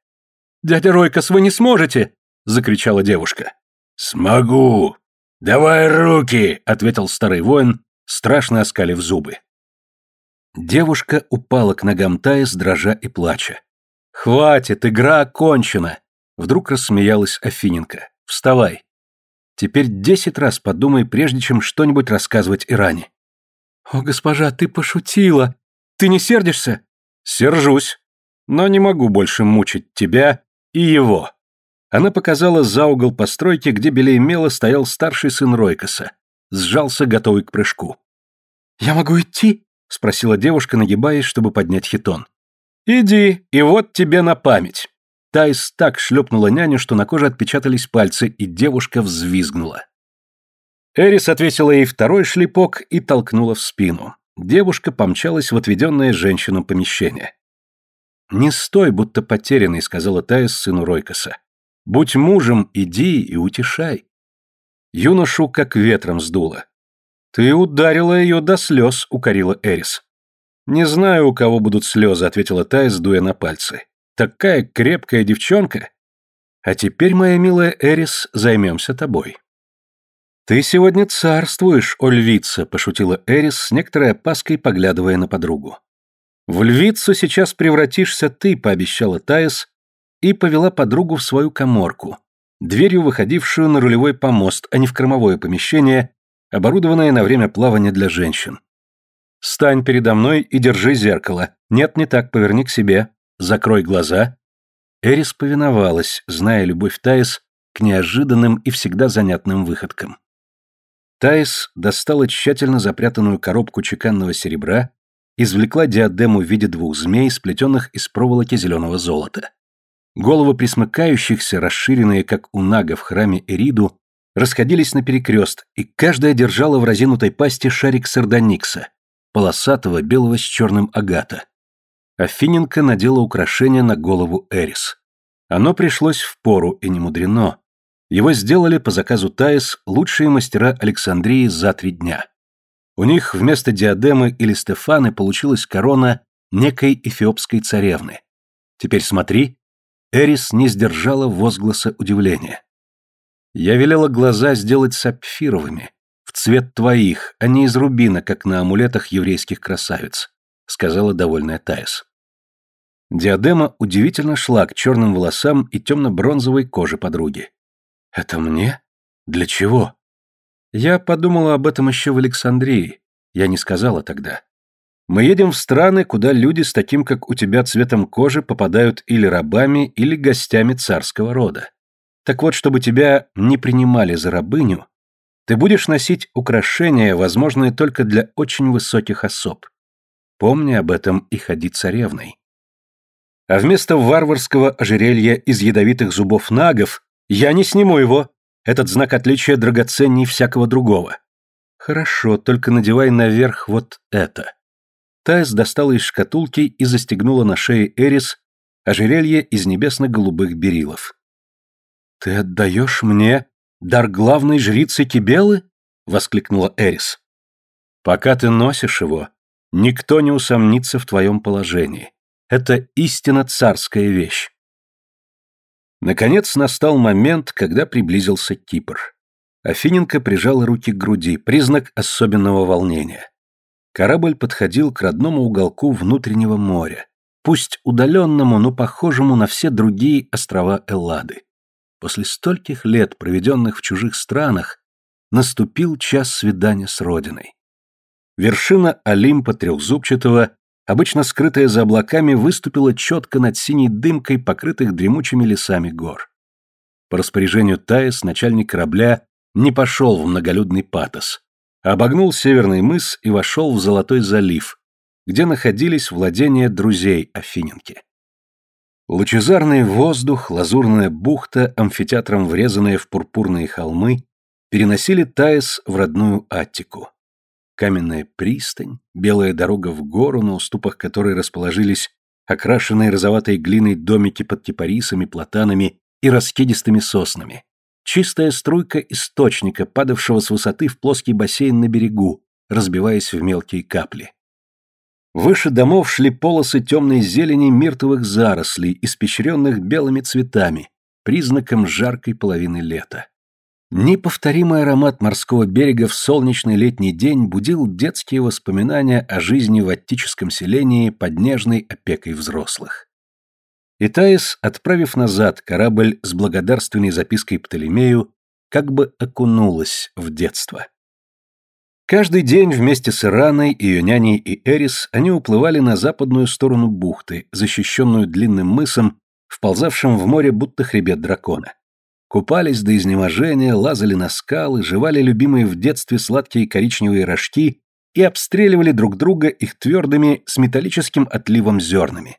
«Дядя Ройкос, вы не сможете!» — закричала девушка. «Смогу! Давай руки!» — ответил старый воин, страшно оскалив зубы. Девушка упала к ногам Таис, дрожа и плача. «Хватит, игра окончена!» Вдруг рассмеялась Афиненко. «Вставай. Теперь десять раз подумай, прежде чем что-нибудь рассказывать Иране». «О, госпожа, ты пошутила! Ты не сердишься?» «Сержусь, но не могу больше мучить тебя и его». Она показала за угол постройки, где белее мела стоял старший сын Ройкоса. Сжался, готовый к прыжку. «Я могу идти?» — спросила девушка, нагибаясь, чтобы поднять хитон. «Иди, и вот тебе на память». Тайс так шлепнула няню, что на коже отпечатались пальцы, и девушка взвизгнула. Эрис отвесила ей второй шлепок и толкнула в спину. Девушка помчалась в отведенное женщину помещение. «Не стой, будто потерянный», — сказала Таис сыну Ройкоса. «Будь мужем, иди и утешай». Юношу как ветром сдуло. «Ты ударила ее до слез», — укорила Эрис. «Не знаю, у кого будут слезы», — ответила Тайс, дуя на пальцы. «Такая крепкая девчонка. А теперь, моя милая Эрис, займемся тобой». «Ты сегодня царствуешь, о львица», — пошутила Эрис с некоторой опаской, поглядывая на подругу. «В львицу сейчас превратишься ты», — пообещала Таис, и повела подругу в свою коморку, дверью выходившую на рулевой помост, а не в кормовое помещение, оборудованное на время плавания для женщин. «Стань передо мной и держи зеркало. Нет, не так, поверни к себе. Закрой глаза». Эрис повиновалась, зная любовь Таис к неожиданным и всегда занятным выходкам. Таис достала тщательно запрятанную коробку чеканного серебра, извлекла диадему в виде двух змей, сплетенных из проволоки зеленого золота. Головы присмыкающихся, расширенные, как у Нага в храме Эриду, расходились на перекрест, и каждая держала в разинутой пасти шарик сардоникса, полосатого, белого с черным агата. Афиненко надела украшение на голову Эрис. Оно пришлось в пору и не мудрено. Его сделали по заказу Таис лучшие мастера Александрии за три дня. У них вместо диадемы или Стефаны получилась корона некой эфиопской царевны. Теперь смотри, Эрис не сдержала возгласа удивления. Я велела глаза сделать сапфировыми, в цвет твоих, а не из рубина, как на амулетах еврейских красавиц, сказала довольная Таис. Диадема удивительно шла к черным волосам и темно-бронзовой коже подруги. «Это мне? Для чего?» Я подумала об этом еще в Александрии. Я не сказала тогда. Мы едем в страны, куда люди с таким, как у тебя, цветом кожи попадают или рабами, или гостями царского рода. Так вот, чтобы тебя не принимали за рабыню, ты будешь носить украшения, возможные только для очень высоких особ. Помни об этом и ходи царевной. А вместо варварского ожерелья из ядовитых зубов нагов я не сниму его. Этот знак отличия драгоценней всякого другого. Хорошо, только надевай наверх вот это. Тайс достала из шкатулки и застегнула на шее Эрис ожерелье из небесно-голубых берилов. «Ты отдаешь мне дар главной жрицы Кибелы?» — воскликнула Эрис. «Пока ты носишь его, никто не усомнится в твоем положении. Это истинно царская вещь». Наконец настал момент, когда приблизился Кипр. Афиненко прижала руки к груди, признак особенного волнения. Корабль подходил к родному уголку внутреннего моря, пусть удаленному, но похожему на все другие острова Эллады. После стольких лет, проведенных в чужих странах, наступил час свидания с родиной. Вершина Олимпа трехзубчатого, обычно скрытая за облаками, выступила четко над синей дымкой, покрытых дремучими лесами гор. По распоряжению Таис начальник корабля не пошел в многолюдный патос, обогнул северный мыс и вошел в Золотой залив, где находились владения друзей Афиненки. Лучезарный воздух, лазурная бухта, амфитеатром врезанная в пурпурные холмы, переносили Таис в родную Аттику. Каменная пристань, белая дорога в гору, на уступах которой расположились окрашенные розоватой глиной домики под кипарисами, платанами и раскидистыми соснами. Чистая струйка источника, падавшего с высоты в плоский бассейн на берегу, разбиваясь в мелкие капли. Выше домов шли полосы темной зелени миртовых зарослей, испещренных белыми цветами, признаком жаркой половины лета. Неповторимый аромат морского берега в солнечный летний день будил детские воспоминания о жизни в аттическом селении под нежной опекой взрослых. И Таис, отправив назад корабль с благодарственной запиской Птолемею, как бы окунулась в детство. Каждый день вместе с Ираной, ее няней и Эрис они уплывали на западную сторону бухты, защищенную длинным мысом, вползавшим в море будто хребет дракона. Купались до изнеможения, лазали на скалы, жевали любимые в детстве сладкие коричневые рожки и обстреливали друг друга их твердыми с металлическим отливом зернами.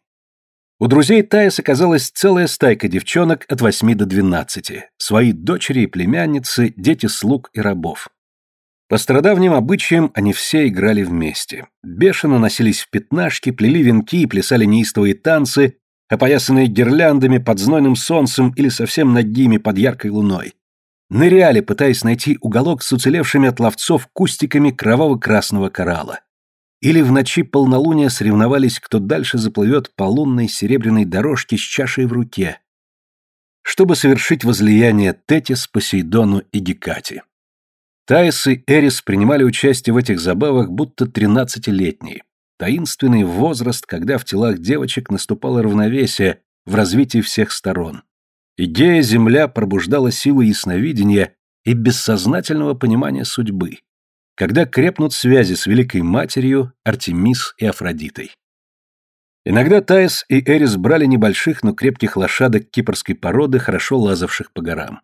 У друзей Таис оказалась целая стайка девчонок от восьми до двенадцати, свои дочери и племянницы, дети слуг и рабов. По стародавним обычаям они все играли вместе. Бешено носились в пятнашки, плели венки и плясали неистовые танцы, опоясанные гирляндами под знойным солнцем или совсем нагими под яркой луной. Ныряли, пытаясь найти уголок с уцелевшими от ловцов кустиками кроваво-красного коралла. Или в ночи полнолуния соревновались, кто дальше заплывет по лунной серебряной дорожке с чашей в руке, чтобы совершить возлияние Тетис, Посейдону и Гекате. Таис и Эрис принимали участие в этих забавах будто тринадцатилетние. Таинственный возраст, когда в телах девочек наступало равновесие в развитии всех сторон. Идея Земля пробуждала силы ясновидения и бессознательного понимания судьбы. Когда крепнут связи с Великой Матерью, Артемис и Афродитой. Иногда Таис и Эрис брали небольших, но крепких лошадок кипрской породы, хорошо лазавших по горам.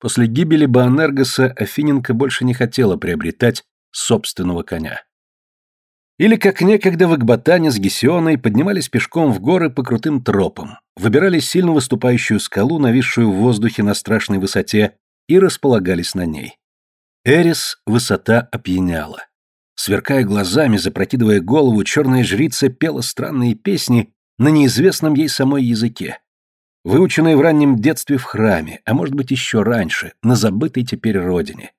После гибели Баанергоса Афиненко больше не хотела приобретать собственного коня. Или как некогда в Экбатане с Гесионой поднимались пешком в горы по крутым тропам, выбирали сильно выступающую скалу, нависшую в воздухе на страшной высоте, и располагались на ней. Эрис высота опьяняла. Сверкая глазами, запрокидывая голову, черная жрица пела странные песни на неизвестном ей самой языке. Выученные в раннем детстве в храме, а может быть еще раньше, на забытой теперь родине.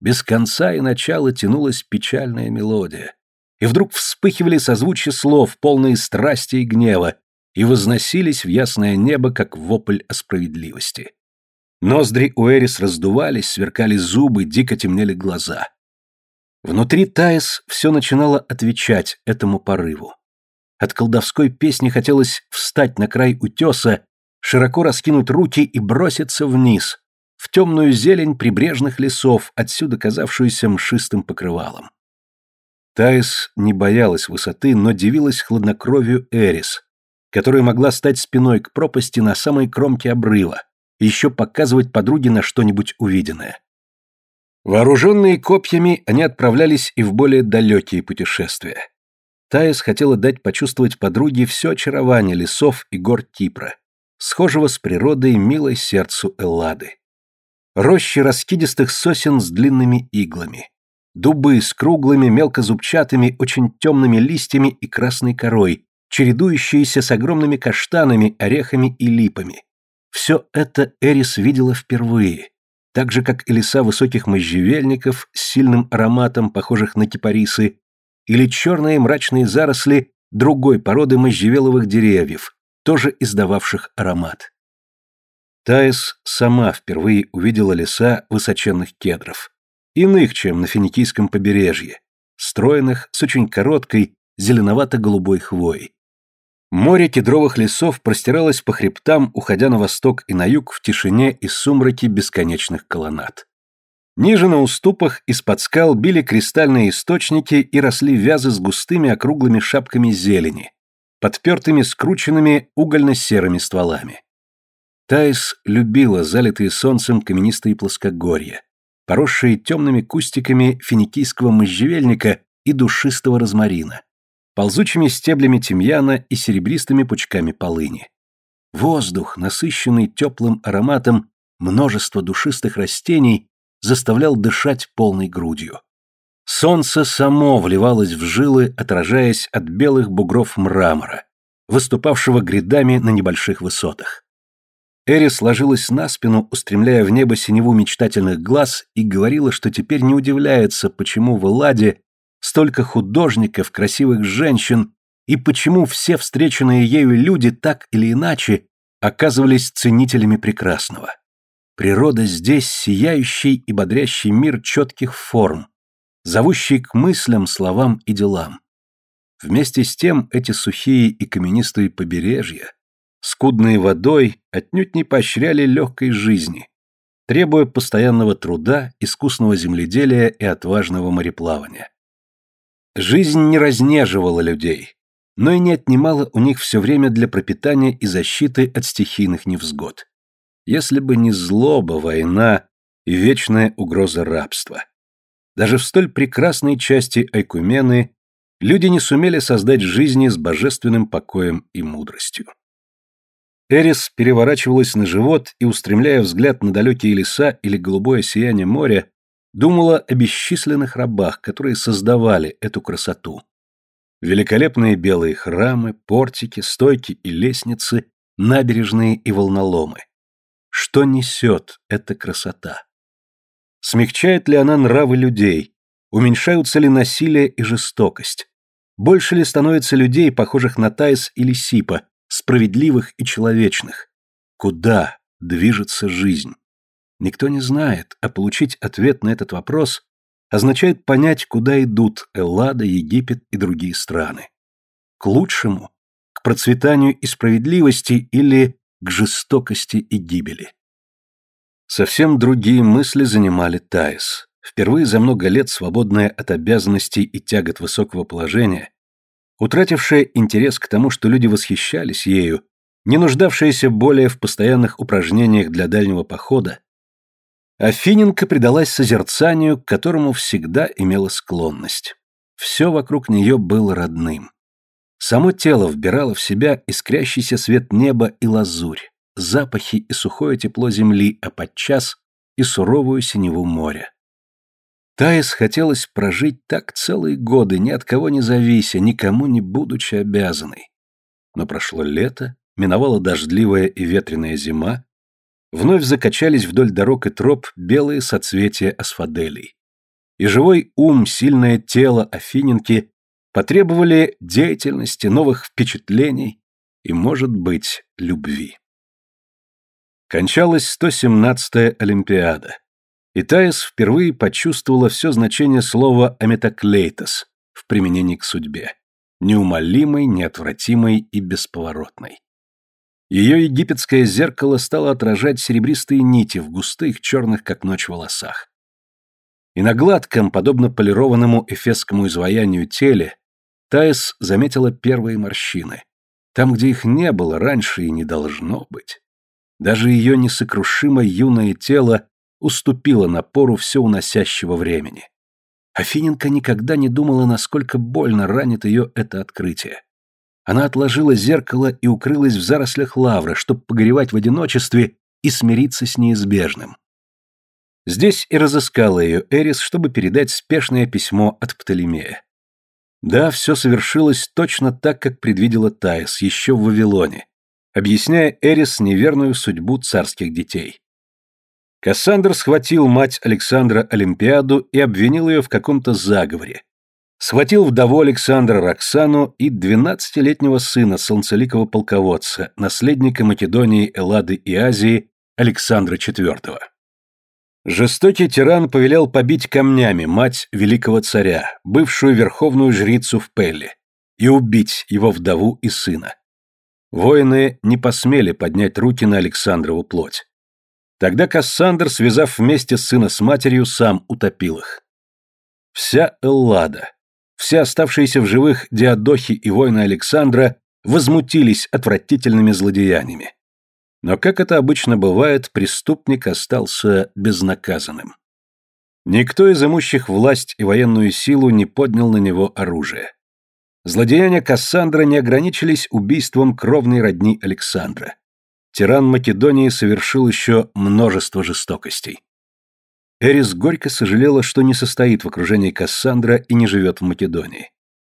Без конца и начала тянулась печальная мелодия. И вдруг вспыхивали созвучья слов, полные страсти и гнева, и возносились в ясное небо, как вопль о справедливости. Ноздри у Эрис раздувались, сверкали зубы, дико темнели глаза. Внутри Таис все начинало отвечать этому порыву. От колдовской песни хотелось встать на край утеса широко раскинуть руки и броситься вниз, в темную зелень прибрежных лесов, отсюда казавшуюся мшистым покрывалом. Таис не боялась высоты, но дивилась хладнокровию Эрис, которая могла стать спиной к пропасти на самой кромке обрыва и еще показывать подруге на что-нибудь увиденное. Вооруженные копьями, они отправлялись и в более далекие путешествия. Таис хотела дать почувствовать подруге все очарование лесов и гор Кипра схожего с природой милой сердцу Эллады. Рощи раскидистых сосен с длинными иглами. Дубы с круглыми, мелкозубчатыми, очень темными листьями и красной корой, чередующиеся с огромными каштанами, орехами и липами. Все это Эрис видела впервые, так же, как и леса высоких можжевельников с сильным ароматом, похожих на кипарисы, или черные мрачные заросли другой породы можжевеловых деревьев, тоже издававших аромат. Таис сама впервые увидела леса высоченных кедров, иных, чем на финикийском побережье, стройных, с очень короткой, зеленовато-голубой хвоей. Море кедровых лесов простиралось по хребтам, уходя на восток и на юг в тишине и сумраке бесконечных колоннад. Ниже на уступах из-под скал били кристальные источники и росли вязы с густыми округлыми шапками зелени, подпертыми скрученными угольно-серыми стволами. Таис любила залитые солнцем каменистые плоскогорья, поросшие темными кустиками финикийского можжевельника и душистого розмарина, ползучими стеблями тимьяна и серебристыми пучками полыни. Воздух, насыщенный теплым ароматом множества душистых растений, заставлял дышать полной грудью. Солнце само вливалось в жилы, отражаясь от белых бугров мрамора, выступавшего грядами на небольших высотах. Эрис ложилась на спину, устремляя в небо синеву мечтательных глаз, и говорила, что теперь не удивляется, почему в Эладе столько художников, красивых женщин, и почему все встреченные ею люди так или иначе оказывались ценителями прекрасного. Природа здесь сияющий и бодрящий мир четких форм, зовущий к мыслям, словам и делам. Вместе с тем эти сухие и каменистые побережья, скудные водой, отнюдь не поощряли легкой жизни, требуя постоянного труда, искусного земледелия и отважного мореплавания. Жизнь не разнеживала людей, но и не отнимала у них все время для пропитания и защиты от стихийных невзгод. Если бы не злоба, война и вечная угроза рабства. Даже в столь прекрасной части Айкумены люди не сумели создать жизни с божественным покоем и мудростью. Эрис переворачивалась на живот и, устремляя взгляд на далекие леса или голубое сияние моря, думала о бесчисленных рабах, которые создавали эту красоту. Великолепные белые храмы, портики, стойки и лестницы, набережные и волноломы. Что несет эта красота? Смягчает ли она нравы людей? Уменьшаются ли насилие и жестокость? Больше ли становится людей, похожих на Таис или Сипа, справедливых и человечных? Куда движется жизнь? Никто не знает, а получить ответ на этот вопрос означает понять, куда идут Эллада, Египет и другие страны. К лучшему, к процветанию и справедливости или к жестокости и гибели. Совсем другие мысли занимали Таис. Впервые за много лет свободная от обязанностей и тягот высокого положения, утратившая интерес к тому, что люди восхищались ею, не нуждавшаяся более в постоянных упражнениях для дальнего похода, Афиненко предалась созерцанию, к которому всегда имела склонность. Все вокруг нее было родным. Само тело вбирало в себя искрящийся свет неба и лазурь, запахи и сухое тепло земли, а подчас и суровую синеву моря. Таис хотелось прожить так целые годы, ни от кого не завися, никому не будучи обязанной. Но прошло лето, миновала дождливая и ветреная зима, вновь закачались вдоль дорог и троп белые соцветия асфаделей. И живой ум, сильное тело Афиненки потребовали деятельности, новых впечатлений и, может быть, любви. Кончалась 117-я Олимпиада, и Таис впервые почувствовала все значение слова «аметоклейтос» в применении к судьбе, неумолимой, неотвратимой и бесповоротной. Ее египетское зеркало стало отражать серебристые нити в густых, черных, как ночь, волосах. И на гладком, подобно полированному эфесскому изваянию теле, Таис заметила первые морщины. Там, где их не было раньше и не должно быть. Даже ее несокрушимо юное тело уступило напору все уносящего времени. Афиненко никогда не думала, насколько больно ранит ее это открытие. Она отложила зеркало и укрылась в зарослях лавры, чтобы погревать в одиночестве и смириться с неизбежным. Здесь и разыскала ее Эрис, чтобы передать спешное письмо от Птолемея. Да, все совершилось точно так, как предвидела Таис еще в Вавилоне, объясняя Эрис неверную судьбу царских детей. Кассандр схватил мать Александра Олимпиаду и обвинил ее в каком-то заговоре, Схватил вдову Александра Роксану и двенадцатилетнего сына солнцеликого полководца, наследника Македонии, Эллады и Азии Александра IV. Жестокий тиран повелел побить камнями мать великого царя, бывшую верховную жрицу в Пелле, и убить его вдову и сына. Воины не посмели поднять руки на Александрову плоть. Тогда Кассандр, связав вместе сына с матерью, сам утопил их. Вся Эллада, все оставшиеся в живых диадохи и воины Александра возмутились отвратительными злодеяниями. Но, как это обычно бывает, преступник остался безнаказанным. Никто из имущих власть и военную силу не поднял на него оружие. Злодеяния Кассандра не ограничились убийством кровной родни Александра. Тиран Македонии совершил еще множество жестокостей. Эрис горько сожалела, что не состоит в окружении Кассандра и не живет в Македонии.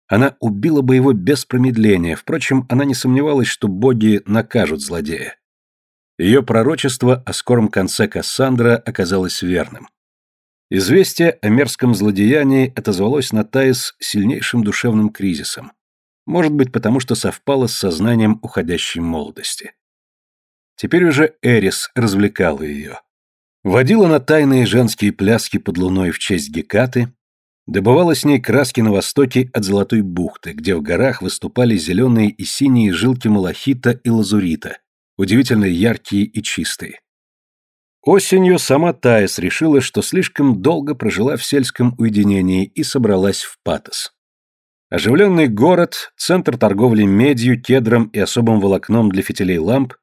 Она убила бы его без промедления, впрочем, она не сомневалась, что боги накажут злодея. Ее пророчество о скором конце Кассандра оказалось верным. Известие о мерзком злодеянии отозвалось на Таис сильнейшим душевным кризисом. Может быть, потому что совпало с сознанием уходящей молодости. Теперь уже Эрис развлекала ее. Водила на тайные женские пляски под луной в честь Гекаты, добывала с ней краски на востоке от Золотой бухты, где в горах выступали зеленые и синие жилки малахита и лазурита, удивительно яркие и чистые. Осенью сама Таис решила, что слишком долго прожила в сельском уединении и собралась в Патос. Оживленный город, центр торговли медью, кедром и особым волокном для фитилей ламп,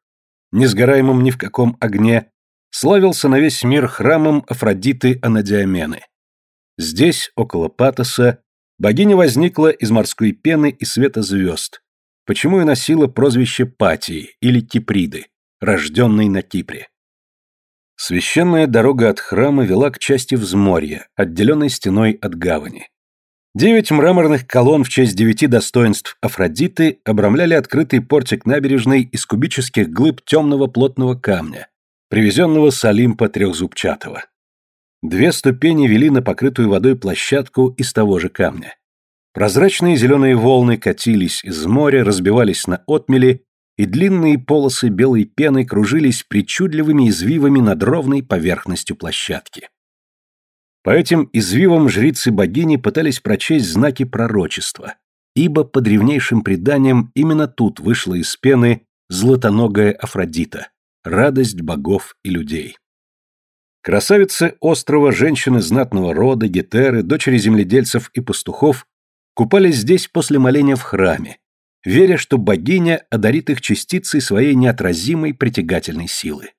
не сгораемым ни в каком огне, славился на весь мир храмом Афродиты Анадиамены. Здесь, около Патоса, богиня возникла из морской пены и света звезд, почему и носила прозвище Патии или Киприды, рожденной на Кипре. Священная дорога от храма вела к части взморья, отделенной стеной от гавани. Девять мраморных колонн в честь девяти достоинств Афродиты обрамляли открытый портик набережной из кубических глыб темного плотного камня, привезенного с Олимпа трехзубчатого. Две ступени вели на покрытую водой площадку из того же камня. Прозрачные зеленые волны катились из моря, разбивались на отмели и длинные полосы белой пены кружились причудливыми извивами над ровной поверхностью площадки. По этим извивам жрицы богини пытались прочесть знаки пророчества, ибо по древнейшим преданиям именно тут вышла из пены златоногая Афродита, радость богов и людей. Красавицы острова, женщины знатного рода, гетеры, дочери земледельцев и пастухов купались здесь после моления в храме, веря, что богиня одарит их частицей своей неотразимой притягательной силы.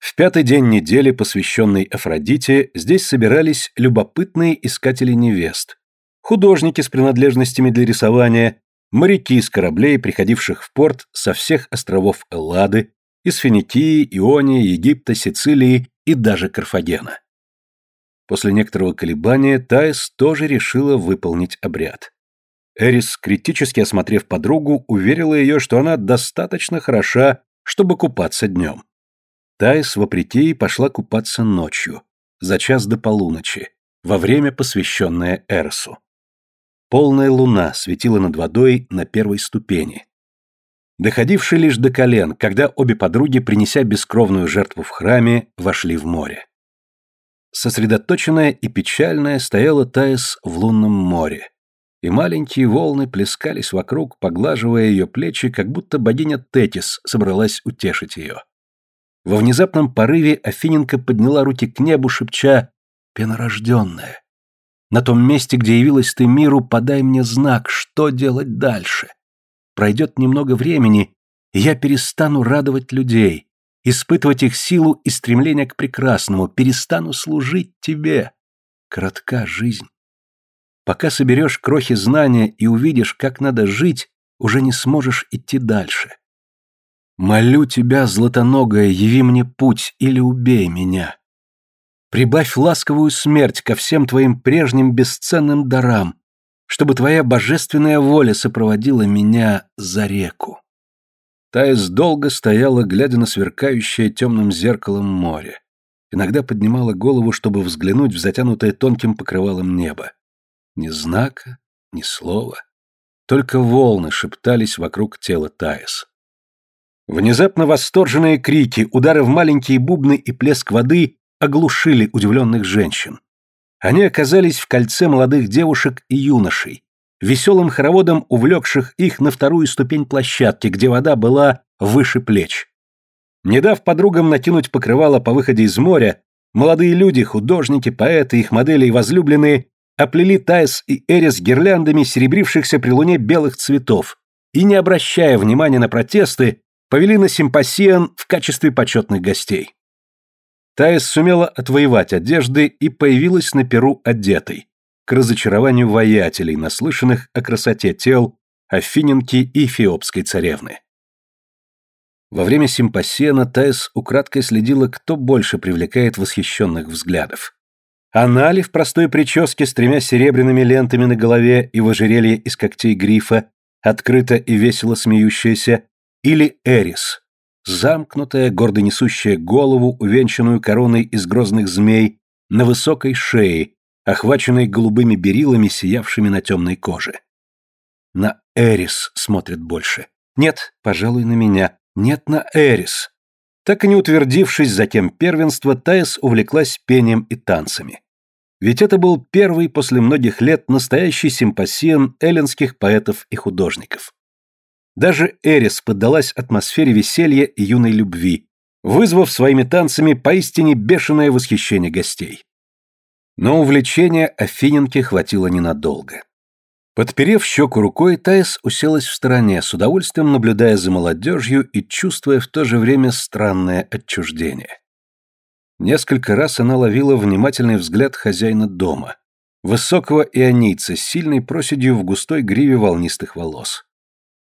В пятый день недели, посвященной Афродите, здесь собирались любопытные искатели невест, художники с принадлежностями для рисования, моряки с кораблей, приходивших в порт со всех островов Эллады, из Финикии, Ионии, Египта, Сицилии и даже Карфагена. После некоторого колебания Таис тоже решила выполнить обряд. Эрис, критически осмотрев подругу, уверила ее, что она достаточно хороша, чтобы купаться днем. Таис, вопреки, пошла купаться ночью, за час до полуночи, во время, посвященное Эрсу. Полная луна светила над водой на первой ступени. Доходивший лишь до колен, когда обе подруги, принеся бескровную жертву в храме, вошли в море. Сосредоточенная и печальная стояла Таис в лунном море, и маленькие волны плескались вокруг, поглаживая ее плечи, как будто богиня Тетис собралась утешить ее. Во внезапном порыве Афиненко подняла руки к небу, шепча «Пенорожденная, на том месте, где явилась ты миру, подай мне знак, что делать дальше. Пройдет немного времени, и я перестану радовать людей, испытывать их силу и стремление к прекрасному, перестану служить тебе. Коротка жизнь. Пока соберешь крохи знания и увидишь, как надо жить, уже не сможешь идти дальше. Молю тебя, златоногая, яви мне путь или убей меня. Прибавь ласковую смерть ко всем твоим прежним бесценным дарам, чтобы твоя божественная воля сопроводила меня за реку. Таис долго стояла, глядя на сверкающее темным зеркалом море. Иногда поднимала голову, чтобы взглянуть в затянутое тонким покрывалом небо. Ни знака, ни слова. Только волны шептались вокруг тела Таис. Внезапно восторженные крики, удары в маленькие бубны и плеск воды оглушили удивленных женщин. Они оказались в кольце молодых девушек и юношей, веселым хороводом увлекших их на вторую ступень площадки, где вода была выше плеч. Не дав подругам накинуть покрывало по выходе из моря, молодые люди, художники, поэты, их модели и возлюбленные оплели Тайс и Эрис гирляндами серебрившихся при луне белых цветов и, не обращая внимания на протесты, повели на симпосион в качестве почетных гостей. Таис сумела отвоевать одежды и появилась на перу одетой, к разочарованию воятелей, наслышанных о красоте тел Афиненки и Эфиопской царевны. Во время симпосиена Таис украдкой следила, кто больше привлекает восхищенных взглядов. Она ли в простой прическе с тремя серебряными лентами на голове и в ожерелье из когтей грифа, открыто и весело смеющаяся, или Эрис, замкнутая, гордо несущая голову, увенчанную короной из грозных змей, на высокой шее, охваченной голубыми берилами, сиявшими на темной коже. На Эрис смотрит больше. Нет, пожалуй, на меня. Нет, на Эрис. Так и не утвердившись за кем первенство, Таис увлеклась пением и танцами. Ведь это был первый после многих лет настоящий симпосион эллинских поэтов и художников. Даже Эрис поддалась атмосфере веселья и юной любви, вызвав своими танцами поистине бешеное восхищение гостей. Но увлечения Афиненки хватило ненадолго. Подперев щеку рукой, Таис уселась в стороне, с удовольствием наблюдая за молодежью и чувствуя в то же время странное отчуждение. Несколько раз она ловила внимательный взгляд хозяина дома, высокого ионийца с сильной проседью в густой гриве волнистых волос.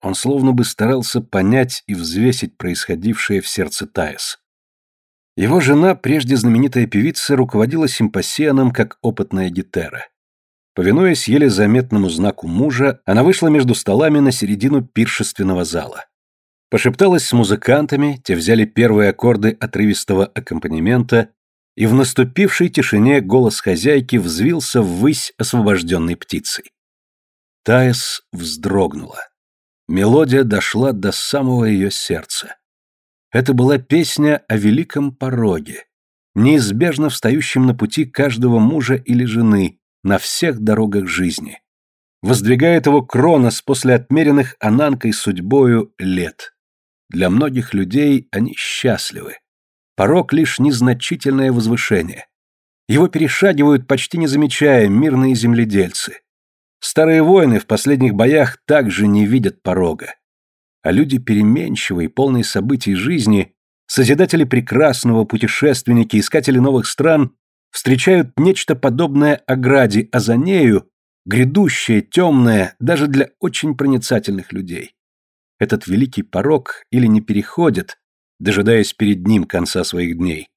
Он словно бы старался понять и взвесить происходившее в сердце Таис. Его жена, прежде знаменитая певица, руководила симпосианом как опытная гитара. Повинуясь еле заметному знаку мужа, она вышла между столами на середину пиршественного зала. Пошепталась с музыкантами, те взяли первые аккорды отрывистого аккомпанемента, и в наступившей тишине голос хозяйки взвился ввысь освобожденной птицей. Таис вздрогнула. Мелодия дошла до самого ее сердца. Это была песня о великом пороге, неизбежно встающем на пути каждого мужа или жены на всех дорогах жизни. Воздвигает его Кронос после отмеренных Ананкой судьбою лет. Для многих людей они счастливы. Порог лишь незначительное возвышение. Его перешагивают, почти не замечая, мирные земледельцы. Старые воины в последних боях также не видят порога. А люди переменчивые, полные событий жизни, созидатели прекрасного, путешественники, искатели новых стран, встречают нечто подобное ограде, а за нею грядущее, темное, даже для очень проницательных людей. Этот великий порог или не переходят, дожидаясь перед ним конца своих дней,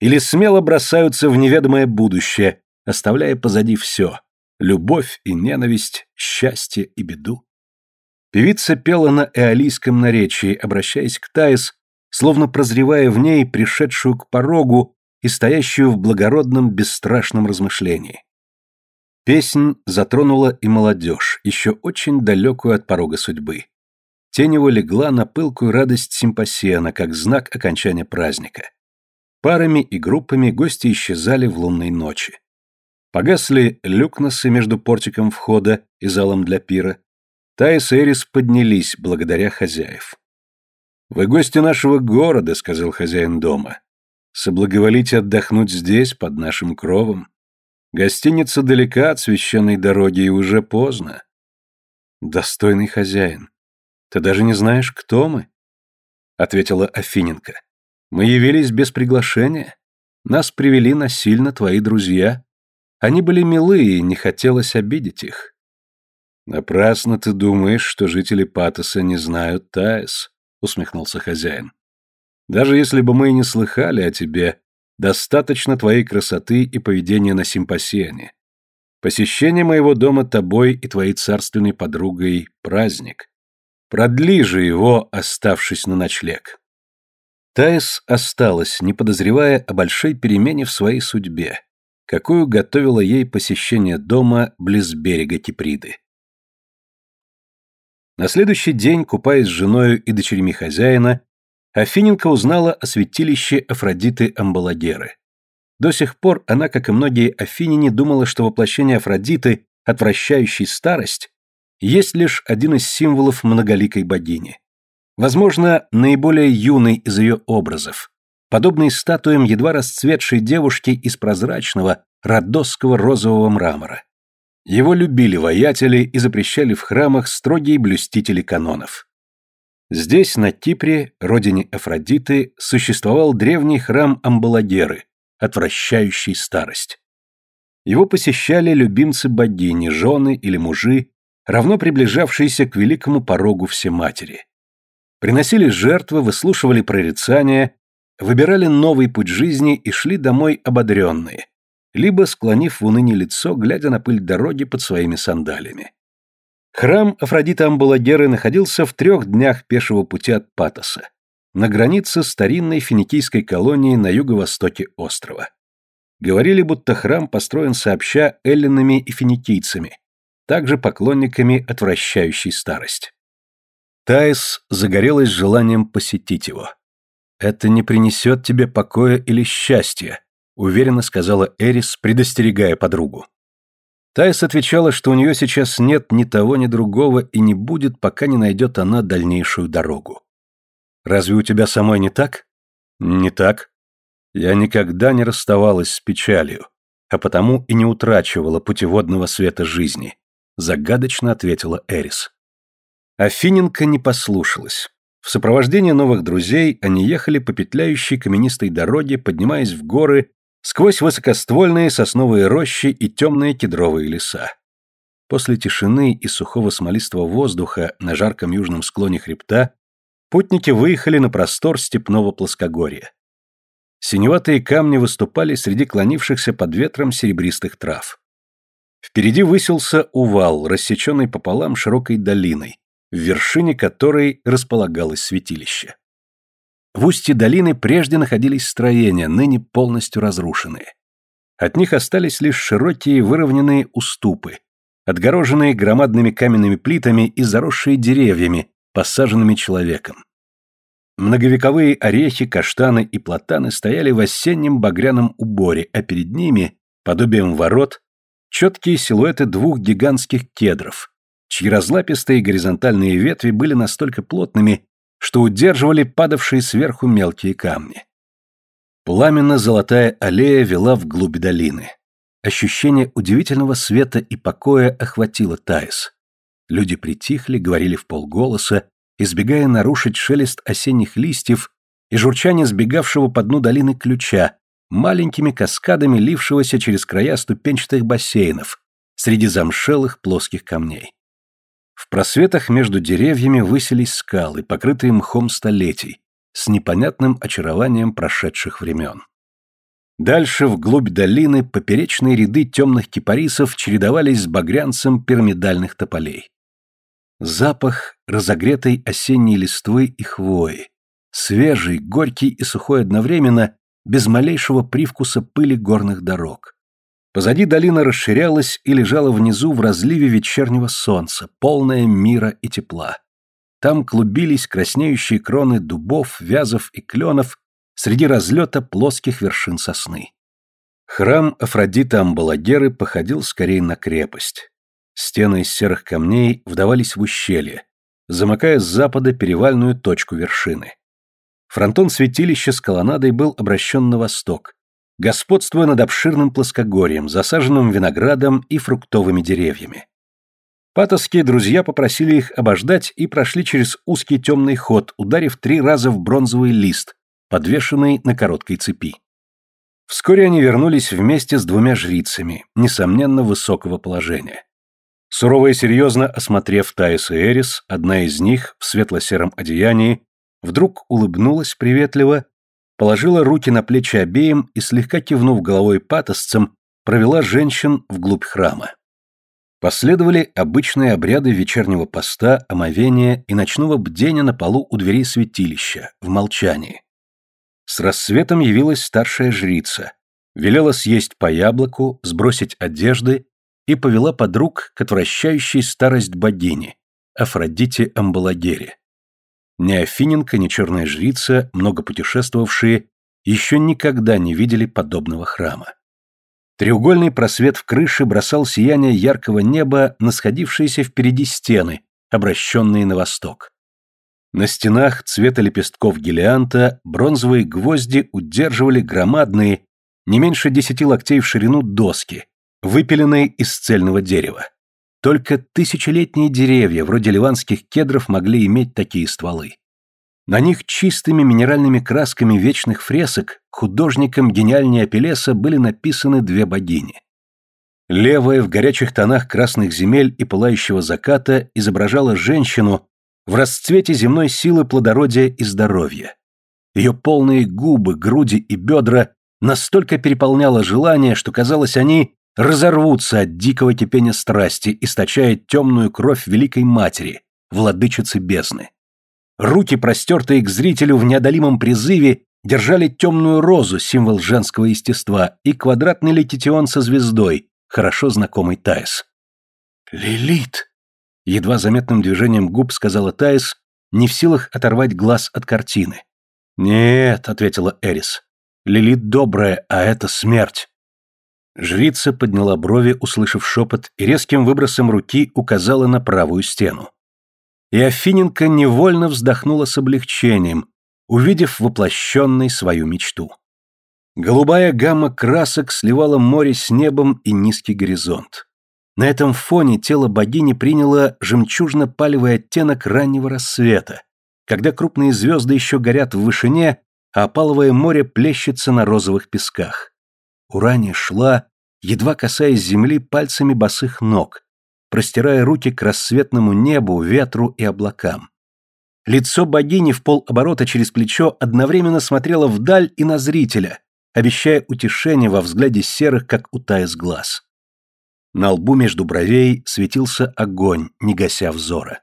или смело бросаются в неведомое будущее, оставляя позади все любовь и ненависть, счастье и беду. Певица пела на эолийском наречии, обращаясь к Таис, словно прозревая в ней пришедшую к порогу и стоящую в благородном бесстрашном размышлении. Песнь затронула и молодежь, еще очень далекую от порога судьбы. Тень его легла на пылкую радость симпосиана, как знак окончания праздника. Парами и группами гости исчезали в лунной ночи. Погасли люкносы между портиком входа и залом для пира. Таис и Эрис поднялись благодаря хозяев. «Вы гости нашего города», — сказал хозяин дома. «Соблаговолите отдохнуть здесь, под нашим кровом. Гостиница далека от священной дороги и уже поздно». «Достойный хозяин, ты даже не знаешь, кто мы?» — ответила Афиненко. «Мы явились без приглашения. Нас привели насильно твои друзья». Они были милы, и не хотелось обидеть их. «Напрасно ты думаешь, что жители Патоса не знают Таис», — усмехнулся хозяин. «Даже если бы мы и не слыхали о тебе, достаточно твоей красоты и поведения на симпосиане. Посещение моего дома тобой и твоей царственной подругой — праздник. Продли же его, оставшись на ночлег». Таис осталась, не подозревая о большой перемене в своей судьбе, какую готовило ей посещение дома близ берега Киприды. На следующий день, купаясь с женою и дочерьми хозяина, Афиненко узнала о святилище Афродиты Амбалагеры. До сих пор она, как и многие афиняне, думала, что воплощение Афродиты, отвращающей старость, есть лишь один из символов многоликой богини. Возможно, наиболее юный из ее образов, подобный статуям едва расцветшей девушки из прозрачного, родосского розового мрамора. Его любили воятели и запрещали в храмах строгие блюстители канонов. Здесь, на Кипре, родине Афродиты, существовал древний храм Амбалагеры, отвращающий старость. Его посещали любимцы богини, жены или мужи, равно приближавшиеся к великому порогу Всематери. Приносили жертвы, выслушивали прорицания, выбирали новый путь жизни и шли домой ободренные, либо склонив в уныние лицо, глядя на пыль дороги под своими сандалиями. Храм Афродита Амбалагеры находился в трех днях пешего пути от Патоса, на границе старинной финикийской колонии на юго-востоке острова. Говорили, будто храм построен сообща эллинами и финикийцами, также поклонниками отвращающей старость. Таис загорелась желанием посетить его. «Это не принесет тебе покоя или счастья», уверенно сказала Эрис, предостерегая подругу. Таис отвечала, что у нее сейчас нет ни того, ни другого и не будет, пока не найдет она дальнейшую дорогу. «Разве у тебя самой не так?» «Не так. Я никогда не расставалась с печалью, а потому и не утрачивала путеводного света жизни», загадочно ответила Эрис. Афиненко не послушалась. В сопровождении новых друзей они ехали по петляющей каменистой дороге, поднимаясь в горы сквозь высокоствольные сосновые рощи и темные кедровые леса. После тишины и сухого смолистого воздуха на жарком южном склоне хребта путники выехали на простор степного плоскогорья. Синеватые камни выступали среди клонившихся под ветром серебристых трав. Впереди высился увал, рассеченный пополам широкой долиной, в вершине которой располагалось святилище. В устье долины прежде находились строения, ныне полностью разрушенные. От них остались лишь широкие выровненные уступы, отгороженные громадными каменными плитами и заросшие деревьями, посаженными человеком. Многовековые орехи, каштаны и платаны стояли в осеннем багряном уборе, а перед ними, подобием ворот, четкие силуэты двух гигантских кедров, чьи разлапистые горизонтальные ветви были настолько плотными, что удерживали падавшие сверху мелкие камни. Пламенно-золотая аллея вела вглубь долины. Ощущение удивительного света и покоя охватило Таис. Люди притихли, говорили в полголоса, избегая нарушить шелест осенних листьев и журчание сбегавшего по дну долины ключа, маленькими каскадами лившегося через края ступенчатых бассейнов среди замшелых плоских камней. Просветах между деревьями высились скалы, покрытые мхом столетий, с непонятным очарованием прошедших времен. Дальше, вглубь долины, поперечные ряды темных кипарисов чередовались с багрянцем пирамидальных тополей. Запах разогретой осенней листвы и хвои, свежий, горький и сухой одновременно, без малейшего привкуса пыли горных дорог. Позади долина расширялась и лежала внизу в разливе вечернего солнца, полная мира и тепла. Там клубились краснеющие кроны дубов, вязов и кленов среди разлета плоских вершин сосны. Храм Афродита Амбалагеры походил скорее на крепость. Стены из серых камней вдавались в ущелье, замыкая с запада перевальную точку вершины. Фронтон святилища с колоннадой был обращен на восток, господствуя над обширным плоскогорьем, засаженным виноградом и фруктовыми деревьями. Патовские друзья попросили их обождать и прошли через узкий темный ход, ударив три раза в бронзовый лист, подвешенный на короткой цепи. Вскоре они вернулись вместе с двумя жрицами, несомненно, высокого положения. Сурово и серьезно осмотрев Таис и Эрис, одна из них, в светло-сером одеянии, вдруг улыбнулась приветливо положила руки на плечи обеим и, слегка кивнув головой патосцем, провела женщин вглубь храма. Последовали обычные обряды вечернего поста, омовения и ночного бдения на полу у дверей святилища, в молчании. С рассветом явилась старшая жрица, велела съесть по яблоку, сбросить одежды и повела подруг к отвращающей старость богини, Афродите Амбалагере. Ни Афиненко, ни черная жрица, много путешествовавшие, еще никогда не видели подобного храма. Треугольный просвет в крыше бросал сияние яркого неба на сходившиеся впереди стены, обращенные на восток. На стенах цвета лепестков гелианта бронзовые гвозди удерживали громадные, не меньше десяти локтей в ширину доски, выпиленные из цельного дерева. Только тысячелетние деревья, вроде ливанских кедров, могли иметь такие стволы. На них чистыми минеральными красками вечных фресок художником гениальнее Апеллеса были написаны две богини. Левая в горячих тонах красных земель и пылающего заката изображала женщину в расцвете земной силы плодородия и здоровья. Ее полные губы, груди и бедра настолько переполняло желание, что казалось, они разорвутся от дикого кипения страсти, источая темную кровь Великой Матери, владычицы бездны. Руки, простертые к зрителю в неодолимом призыве, держали темную розу, символ женского естества, и квадратный летитион со звездой, хорошо знакомый Таис. «Лилит!» — едва заметным движением губ сказала Таис, не в силах оторвать глаз от картины. «Нет», — ответила Эрис, — «Лилит добрая, а это смерть». Жрица подняла брови, услышав шепот, и резким выбросом руки указала на правую стену. И Афиненко невольно вздохнула с облегчением, увидев воплощенной свою мечту. Голубая гамма красок сливала море с небом и низкий горизонт. На этом фоне тело богини приняло жемчужно-палевый оттенок раннего рассвета, когда крупные звезды еще горят в вышине, а опаловое море плещется на розовых песках. Урания шла, едва касаясь земли пальцами босых ног, простирая руки к рассветному небу, ветру и облакам. Лицо богини в полоборота через плечо одновременно смотрело вдаль и на зрителя, обещая утешение во взгляде серых, как у Таис глаз. На лбу между бровей светился огонь, не гася взора.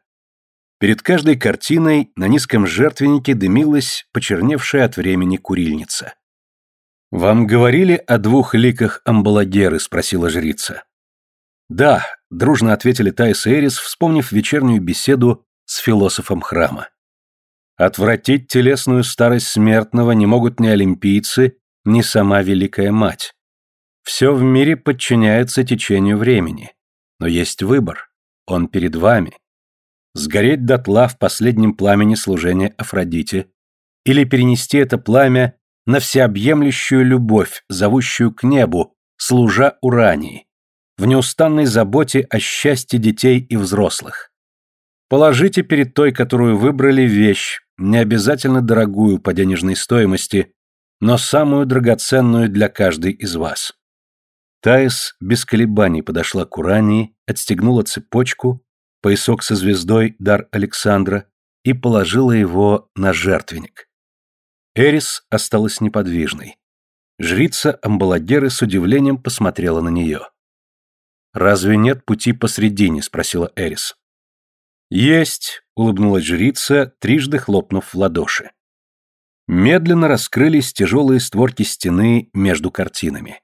Перед каждой картиной на низком жертвеннике дымилась почерневшая от времени курильница. «Вам говорили о двух ликах Амбалагеры?» – спросила жрица. «Да», – дружно ответили Тайс и Эрис, вспомнив вечернюю беседу с философом храма. «Отвратить телесную старость смертного не могут ни олимпийцы, ни сама Великая Мать. Все в мире подчиняется течению времени. Но есть выбор. Он перед вами. Сгореть дотла в последнем пламени служения Афродите или перенести это пламя на всеобъемлющую любовь, зовущую к небу, служа Урании, в неустанной заботе о счастье детей и взрослых. Положите перед той, которую выбрали, вещь, не обязательно дорогую по денежной стоимости, но самую драгоценную для каждой из вас. Таис без колебаний подошла к Урании, отстегнула цепочку, поясок со звездой дар Александра и положила его на жертвенник. Эрис осталась неподвижной. Жрица Амбалагеры с удивлением посмотрела на нее. «Разве нет пути посредине?» – спросила Эрис. «Есть», – улыбнулась жрица, трижды хлопнув в ладоши. Медленно раскрылись тяжелые створки стены между картинами.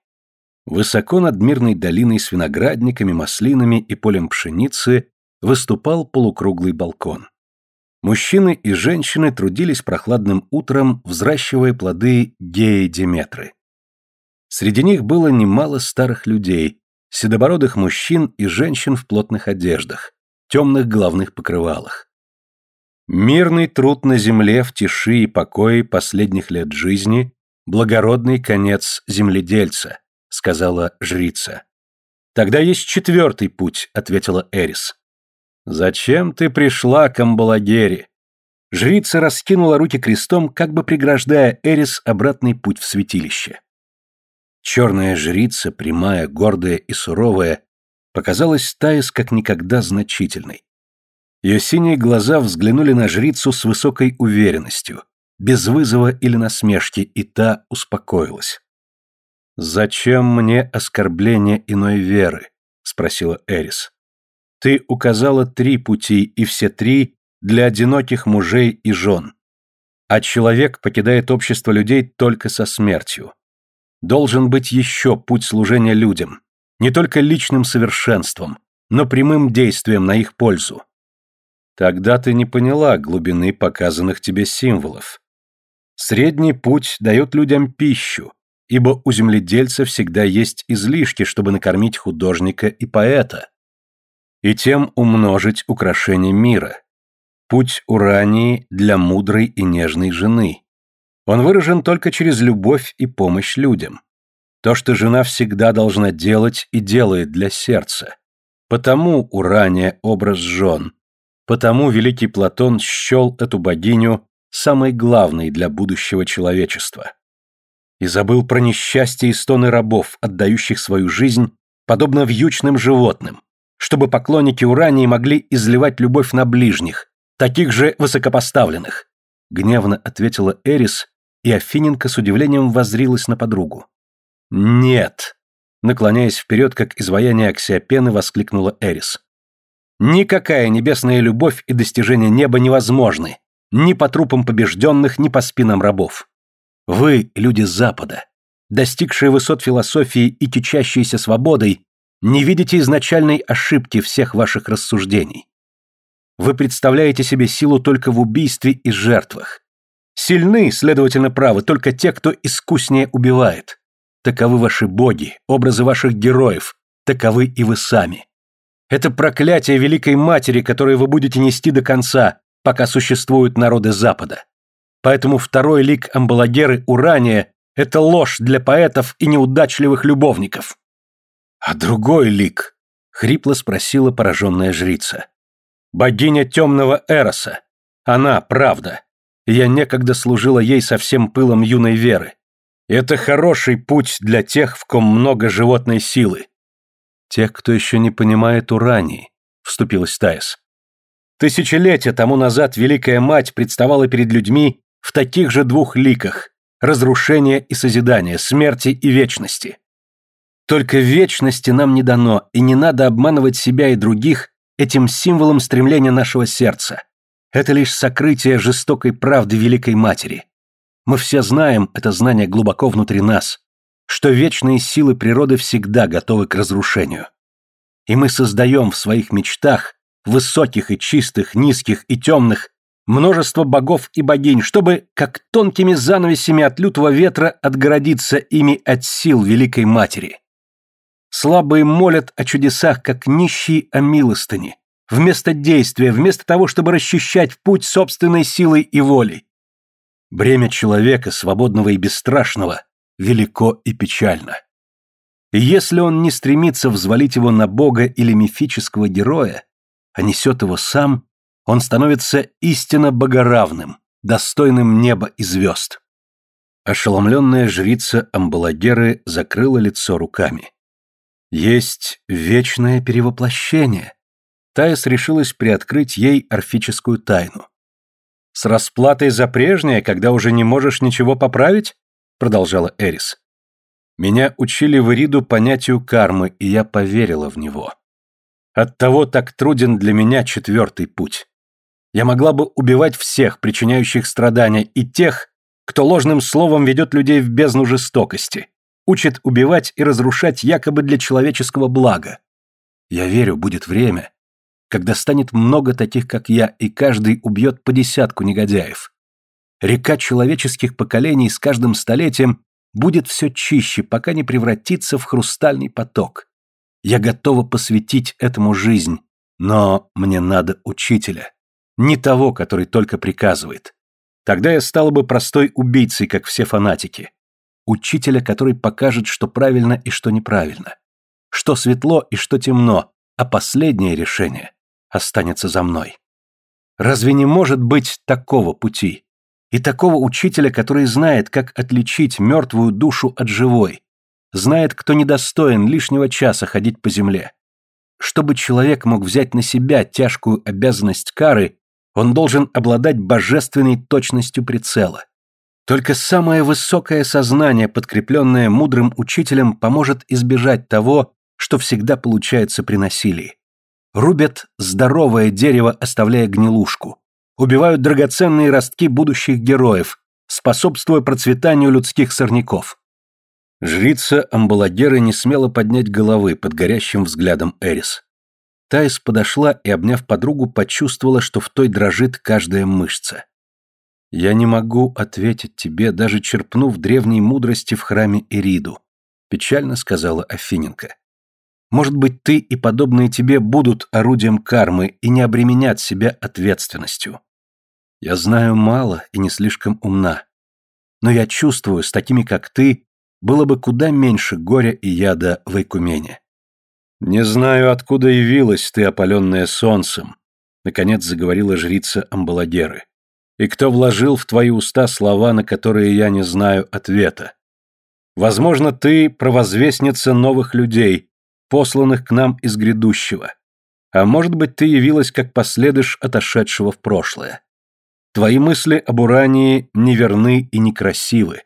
Высоко над мирной долиной с виноградниками, маслинами и полем пшеницы выступал полукруглый балкон. Мужчины и женщины трудились прохладным утром, взращивая плоды геи Деметры. Среди них было немало старых людей, седобородых мужчин и женщин в плотных одеждах, темных головных покрывалах. Мирный труд на земле в тиши и покое последних лет жизни – благородный конец земледельца, сказала жрица. Тогда есть четвертый путь, ответила Эрис. «Зачем ты пришла к Амбалагере?» Жрица раскинула руки крестом, как бы преграждая Эрис обратный путь в святилище. Черная жрица, прямая, гордая и суровая, показалась Таис как никогда значительной. Ее синие глаза взглянули на жрицу с высокой уверенностью, без вызова или насмешки, и та успокоилась. «Зачем мне оскорбление иной веры?» — спросила Эрис. Ты указала три пути, и все три для одиноких мужей и жен. А человек покидает общество людей только со смертью. Должен быть еще путь служения людям, не только личным совершенством, но прямым действием на их пользу. Тогда ты не поняла глубины показанных тебе символов. Средний путь дает людям пищу, ибо у земледельца всегда есть излишки, чтобы накормить художника и поэта, и тем умножить украшение мира. Путь Урании для мудрой и нежной жены. Он выражен только через любовь и помощь людям. То, что жена всегда должна делать и делает для сердца. Потому Урания образ жен. Потому великий Платон счел эту богиню самой главной для будущего человечества. И забыл про несчастье и стоны рабов, отдающих свою жизнь, подобно вьючным животным, чтобы поклонники Урании могли изливать любовь на ближних, таких же высокопоставленных. Гневно ответила Эрис, и Афиненко с удивлением воззрилась на подругу. «Нет!» Наклоняясь вперед, как изваяние Аксиопены, воскликнула Эрис. «Никакая небесная любовь и достижение неба невозможны, ни по трупам побежденных, ни по спинам рабов. Вы, люди Запада, достигшие высот философии и кичащиеся свободой, не видите изначальной ошибки всех ваших рассуждений. Вы представляете себе силу только в убийстве и жертвах. Сильны, следовательно, правы только те, кто искуснее убивает. Таковы ваши боги, образы ваших героев, таковы и вы сами. Это проклятие Великой Матери, которое вы будете нести до конца, пока существуют народы Запада. Поэтому второй лик Амбалагеры Урания – это ложь для поэтов и неудачливых любовников. А другой лик? Хрипло спросила пораженная жрица. Богиня темного Эроса. Она правда. Я некогда служила ей со всем пылом юной веры. Это хороший путь для тех, в ком много животной силы. Тех, кто еще не понимает Урании, вступилась Таис. Тысячелетия тому назад Великая Мать представала перед людьми в таких же двух ликах – разрушения и созидания, смерти и вечности. Только вечности нам не дано, и не надо обманывать себя и других этим символом стремления нашего сердца. Это лишь сокрытие жестокой правды Великой Матери. Мы все знаем это знание глубоко внутри нас, что вечные силы природы всегда готовы к разрушению. И мы создаем в своих мечтах высоких и чистых, низких и темных, множество богов и богинь, чтобы, как тонкими занавесями от лютого ветра, отгородиться ими от сил Великой Матери. Слабые молят о чудесах, как нищие о милостыне, вместо действия, вместо того, чтобы расчищать путь собственной силой и волей. Бремя человека, свободного и бесстрашного, велико и печально. И если он не стремится взвалить его на бога или мифического героя, а несет его сам, он становится истинно богоравным, достойным неба и звезд. Ошеломленная жрица Амбалагеры закрыла лицо руками. Есть вечное перевоплощение. Таис решилась приоткрыть ей орфическую тайну. «С расплатой за прежнее, когда уже не можешь ничего поправить?» продолжала Эрис. «Меня учили в Ириду понятию кармы, и я поверила в него. Оттого так труден для меня четвертый путь. Я могла бы убивать всех, причиняющих страдания, и тех, кто ложным словом ведет людей в бездну жестокости, учит убивать и разрушать якобы для человеческого блага. Я верю, будет время, когда станет много таких, как я, и каждый убьет по десятку негодяев. Река человеческих поколений с каждым столетием будет все чище, пока не превратится в хрустальный поток. Я готова посвятить этому жизнь, но мне надо учителя. Не того, который только приказывает. Тогда я стала бы простой убийцей, как все фанатики. Учителя, который покажет, что правильно и что неправильно. Что светло и что темно, а последнее решение останется за мной. Разве не может быть такого пути? И такого учителя, который знает, как отличить мертвую душу от живой, знает, кто недостоин лишнего часа ходить по земле. Чтобы человек мог взять на себя тяжкую обязанность кары, он должен обладать божественной точностью прицела. Только самое высокое сознание, подкрепленное мудрым учителем, поможет избежать того, что всегда получается при насилии. Рубят здоровое дерево, оставляя гнилушку. Убивают драгоценные ростки будущих героев, способствуя процветанию людских сорняков. Жрица Амбалагеры не смела поднять головы под горящим взглядом Эрис. Таис подошла и, обняв подругу, почувствовала, что в той дрожит каждая мышца. Я не могу ответить тебе, даже черпнув древней мудрости в храме Ириду, печально сказала Афиненко. Может быть, ты и подобные тебе будут орудием кармы и не обременят себя ответственностью. Я знаю мало и не слишком умна. Но я чувствую, с такими, как ты, было бы куда меньше горя и яда в Айкумене. Не знаю, откуда явилась ты, опаленная солнцем, наконец заговорила жрица Амбалагеры. И кто вложил в твои уста слова, на которые я не знаю ответа? Возможно, ты провозвестница новых людей, посланных к нам из грядущего. А может быть, ты явилась как последыш отошедшего в прошлое. Твои мысли об Урании неверны и некрасивы.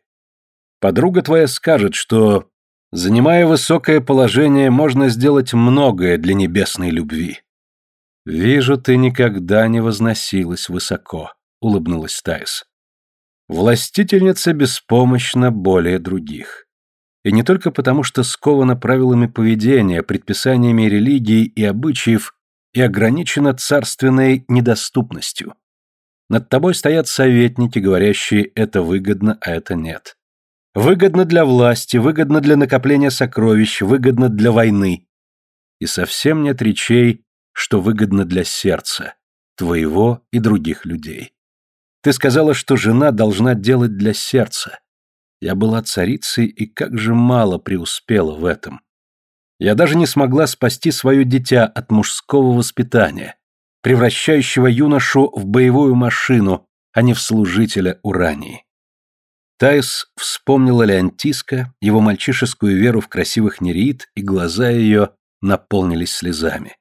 Подруга твоя скажет, что, занимая высокое положение, можно сделать многое для небесной любви. Вижу, ты никогда не возносилась высоко, улыбнулась Тайс. Властительница беспомощна более других. И не только потому, что скована правилами поведения, предписаниями религии и обычаев и ограничена царственной недоступностью. Над тобой стоят советники, говорящие «это выгодно, а это нет». Выгодно для власти, выгодно для накопления сокровищ, выгодно для войны. И совсем нет речей, что выгодно для сердца, твоего и других людей. Ты сказала, что жена должна делать для сердца. Я была царицей и как же мало преуспела в этом. Я даже не смогла спасти свое дитя от мужского воспитания, превращающего юношу в боевую машину, а не в служителя Урании. Тайс вспомнила Леонтиска, его мальчишескую веру в красивых нереид, и глаза ее наполнились слезами.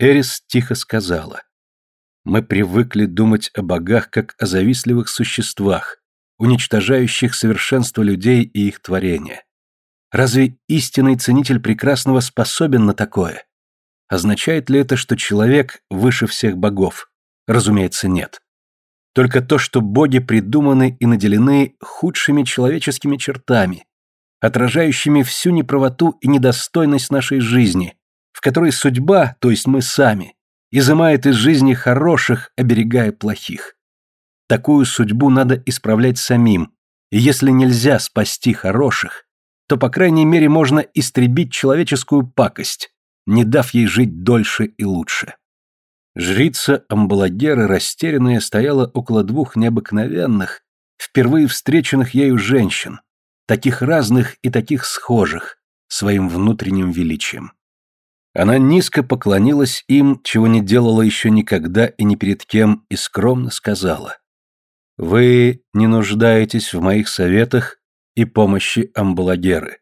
Эрис тихо сказала. «Мы привыкли думать о богах как о завистливых существах, уничтожающих совершенство людей и их творения. Разве истинный ценитель прекрасного способен на такое? Означает ли это, что человек выше всех богов? Разумеется, нет. Только то, что боги придуманы и наделены худшими человеческими чертами, отражающими всю неправоту и недостойность нашей жизни, в которой судьба, то есть мы сами, изымает из жизни хороших, оберегая плохих. Такую судьбу надо исправлять самим, и если нельзя спасти хороших, то, по крайней мере, можно истребить человеческую пакость, не дав ей жить дольше и лучше. Жрица Амбалагеры, растерянная, стояла около двух необыкновенных, впервые встреченных ею женщин, таких разных и таких схожих, своим внутренним величием. Она низко поклонилась им, чего не делала еще никогда и ни перед кем, и скромно сказала. «Вы не нуждаетесь в моих советах и помощи Амбалагеры.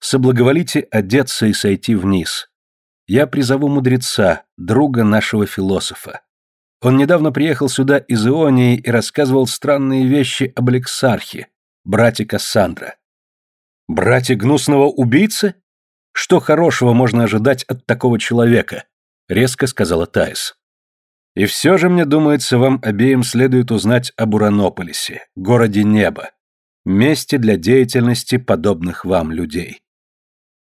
Соблаговолите одеться и сойти вниз. Я призову мудреца, друга нашего философа. Он недавно приехал сюда из Ионии и рассказывал странные вещи об Алексархе, брате Кассандра. Брате гнусного убийцы? Что хорошего можно ожидать от такого человека? Резко сказала Таис. И все же, мне думается, вам обеим следует узнать об Уранополисе, городе неба, месте для деятельности подобных вам людей.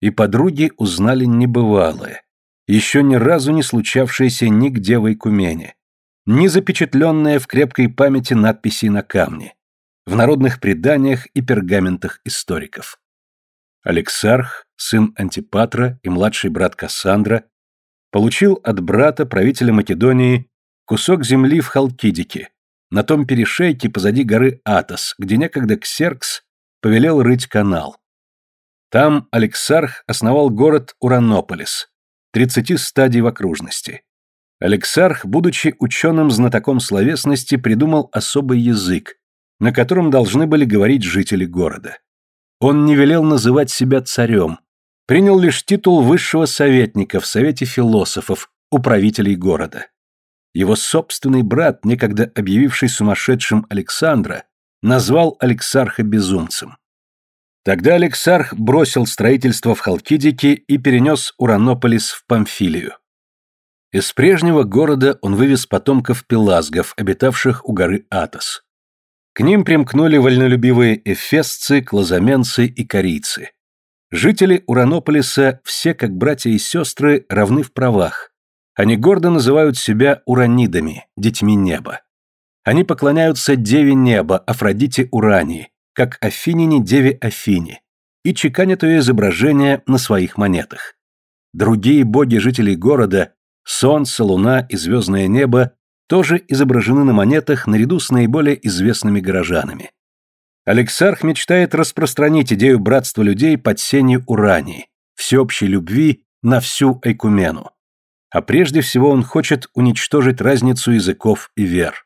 И подруги узнали небывалое, еще ни разу не случавшееся нигде в Айкумене, ни запечатленное в крепкой памяти надписи на камне, в народных преданиях и пергаментах историков. Алексарх, сын Антипатра и младший брат Кассандра, получил от брата, правителя Македонии, кусок земли в Халкидике, на том перешейке позади горы Атос, где некогда Ксеркс повелел рыть канал. Там Алексарх основал город Уранополис, 30 стадий в окружности. Алексарх, будучи ученым-знатоком словесности, придумал особый язык, на котором должны были говорить жители города. Он не велел называть себя царем, принял лишь титул высшего советника в Совете философов, управителей города. Его собственный брат, некогда объявивший сумасшедшим Александра, назвал Алексарха безумцем. Тогда Алексарх бросил строительство в Халкидике и перенес Уранополис в Памфилию. Из прежнего города он вывез потомков пелазгов, обитавших у горы Атос. К ним примкнули вольнолюбивые эфесцы, клозаменцы и корейцы. Жители Уранополиса, все как братья и сестры, равны в правах. Они гордо называют себя уранидами, детьми неба. Они поклоняются Деве Неба, Афродите Урании, как Афинине Деве Афине, и чеканят ее изображение на своих монетах. Другие боги жителей города, Солнце, Луна и звездное небо, тоже изображены на монетах наряду с наиболее известными горожанами. Алексарх мечтает распространить идею братства людей под сенью Урании, всеобщей любви на всю Айкумену. А прежде всего он хочет уничтожить разницу языков и вер.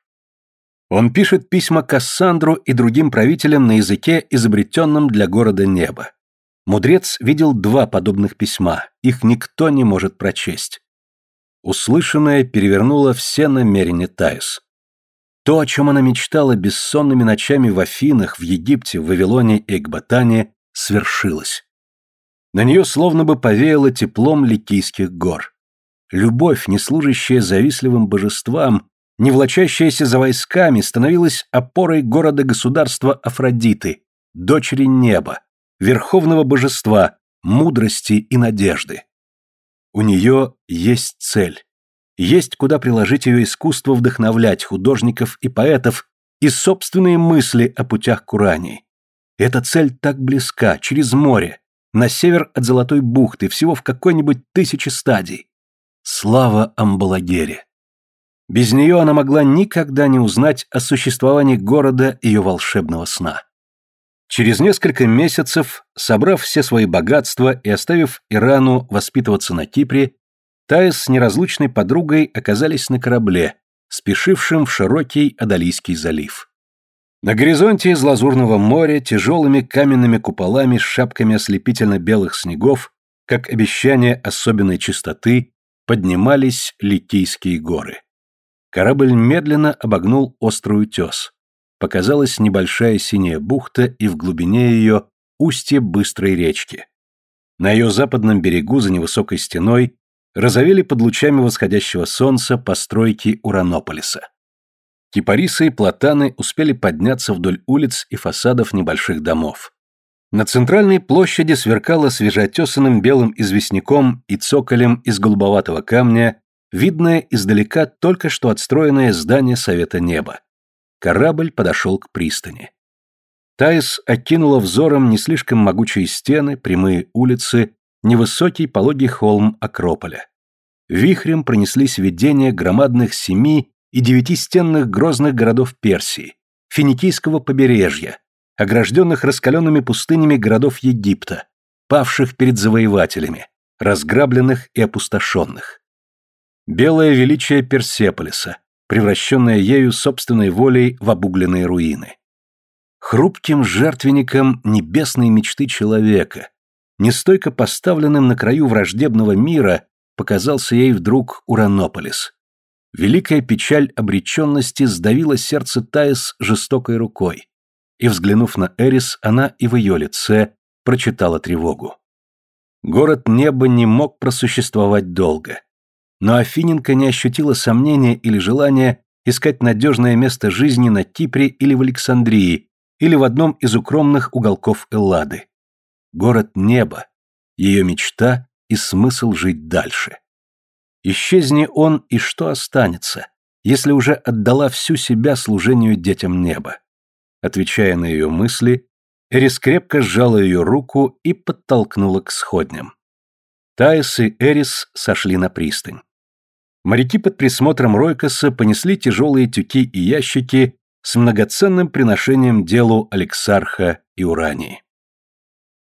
Он пишет письма Кассандру и другим правителям на языке, изобретенном для города неба. Мудрец видел два подобных письма, их никто не может прочесть. Услышанное перевернуло все намерения Таис. То, о чем она мечтала бессонными ночами в Афинах, в Египте, в Вавилоне и Экбатане, свершилось. На нее словно бы повеяло теплом ликийских гор. Любовь, не служащая завистливым божествам, не влачащаяся за войсками, становилась опорой города-государства Афродиты, дочери неба, верховного божества, мудрости и надежды. У нее есть цель. Есть куда приложить ее искусство вдохновлять художников и поэтов и собственные мысли о путях Курании. Эта цель так близка, через море, на север от Золотой бухты, всего в какой-нибудь тысячи стадий. Слава Амбалагере! Без нее она могла никогда не узнать о существовании города ее волшебного сна. Через несколько месяцев, собрав все свои богатства и оставив Ирану воспитываться на Кипре, Таис с неразлучной подругой оказались на корабле, спешившем в широкий Адалийский залив. На горизонте из лазурного моря тяжелыми каменными куполами с шапками ослепительно-белых снегов, как обещание особенной чистоты, поднимались Ликийские горы. Корабль медленно обогнул острый утес. Показалась небольшая синяя бухта и в глубине ее устье быстрой речки. На ее западном берегу за невысокой стеной розовели под лучами восходящего солнца постройки Уранополиса. Кипарисы и платаны успели подняться вдоль улиц и фасадов небольших домов. На центральной площади сверкало свежеотесанным белым известняком и цоколем из голубоватого камня, видное издалека только что отстроенное здание Совета Неба. Корабль подошел к пристани. Таис окинула взором не слишком могучие стены, прямые улицы, невысокий пологий холм Акрополя. Вихрем пронеслись видения громадных семи и девятистенных грозных городов Персии, финикийского побережья, огражденных раскаленными пустынями городов Египта, павших перед завоевателями, разграбленных и опустошенных. Белое величие Персеполиса, превращенное ею собственной волей в обугленные руины. Хрупким жертвенником небесной мечты человека, нестойко поставленным на краю враждебного мира, показался ей вдруг Уранополис. Великая печаль обреченности сдавила сердце Таис жестокой рукой, и, взглянув на Эрис, она и в ее лице прочитала тревогу. Город неба не мог просуществовать долго, но Афиненко не ощутила сомнения или желания искать надежное место жизни на Кипре или в Александрии, или в одном из укромных уголков Эллады. Город неба, ее мечта и смысл жить дальше. Исчезни он, и что останется, если уже отдала всю себя служению детям неба? Отвечая на ее мысли, Эрис крепко сжала ее руку и подтолкнула к сходням. Таис и Эрис сошли на пристань. Моряки под присмотром Ройкоса понесли тяжелые тюки и ящики с многоценным приношением делу Алексарха и Урании.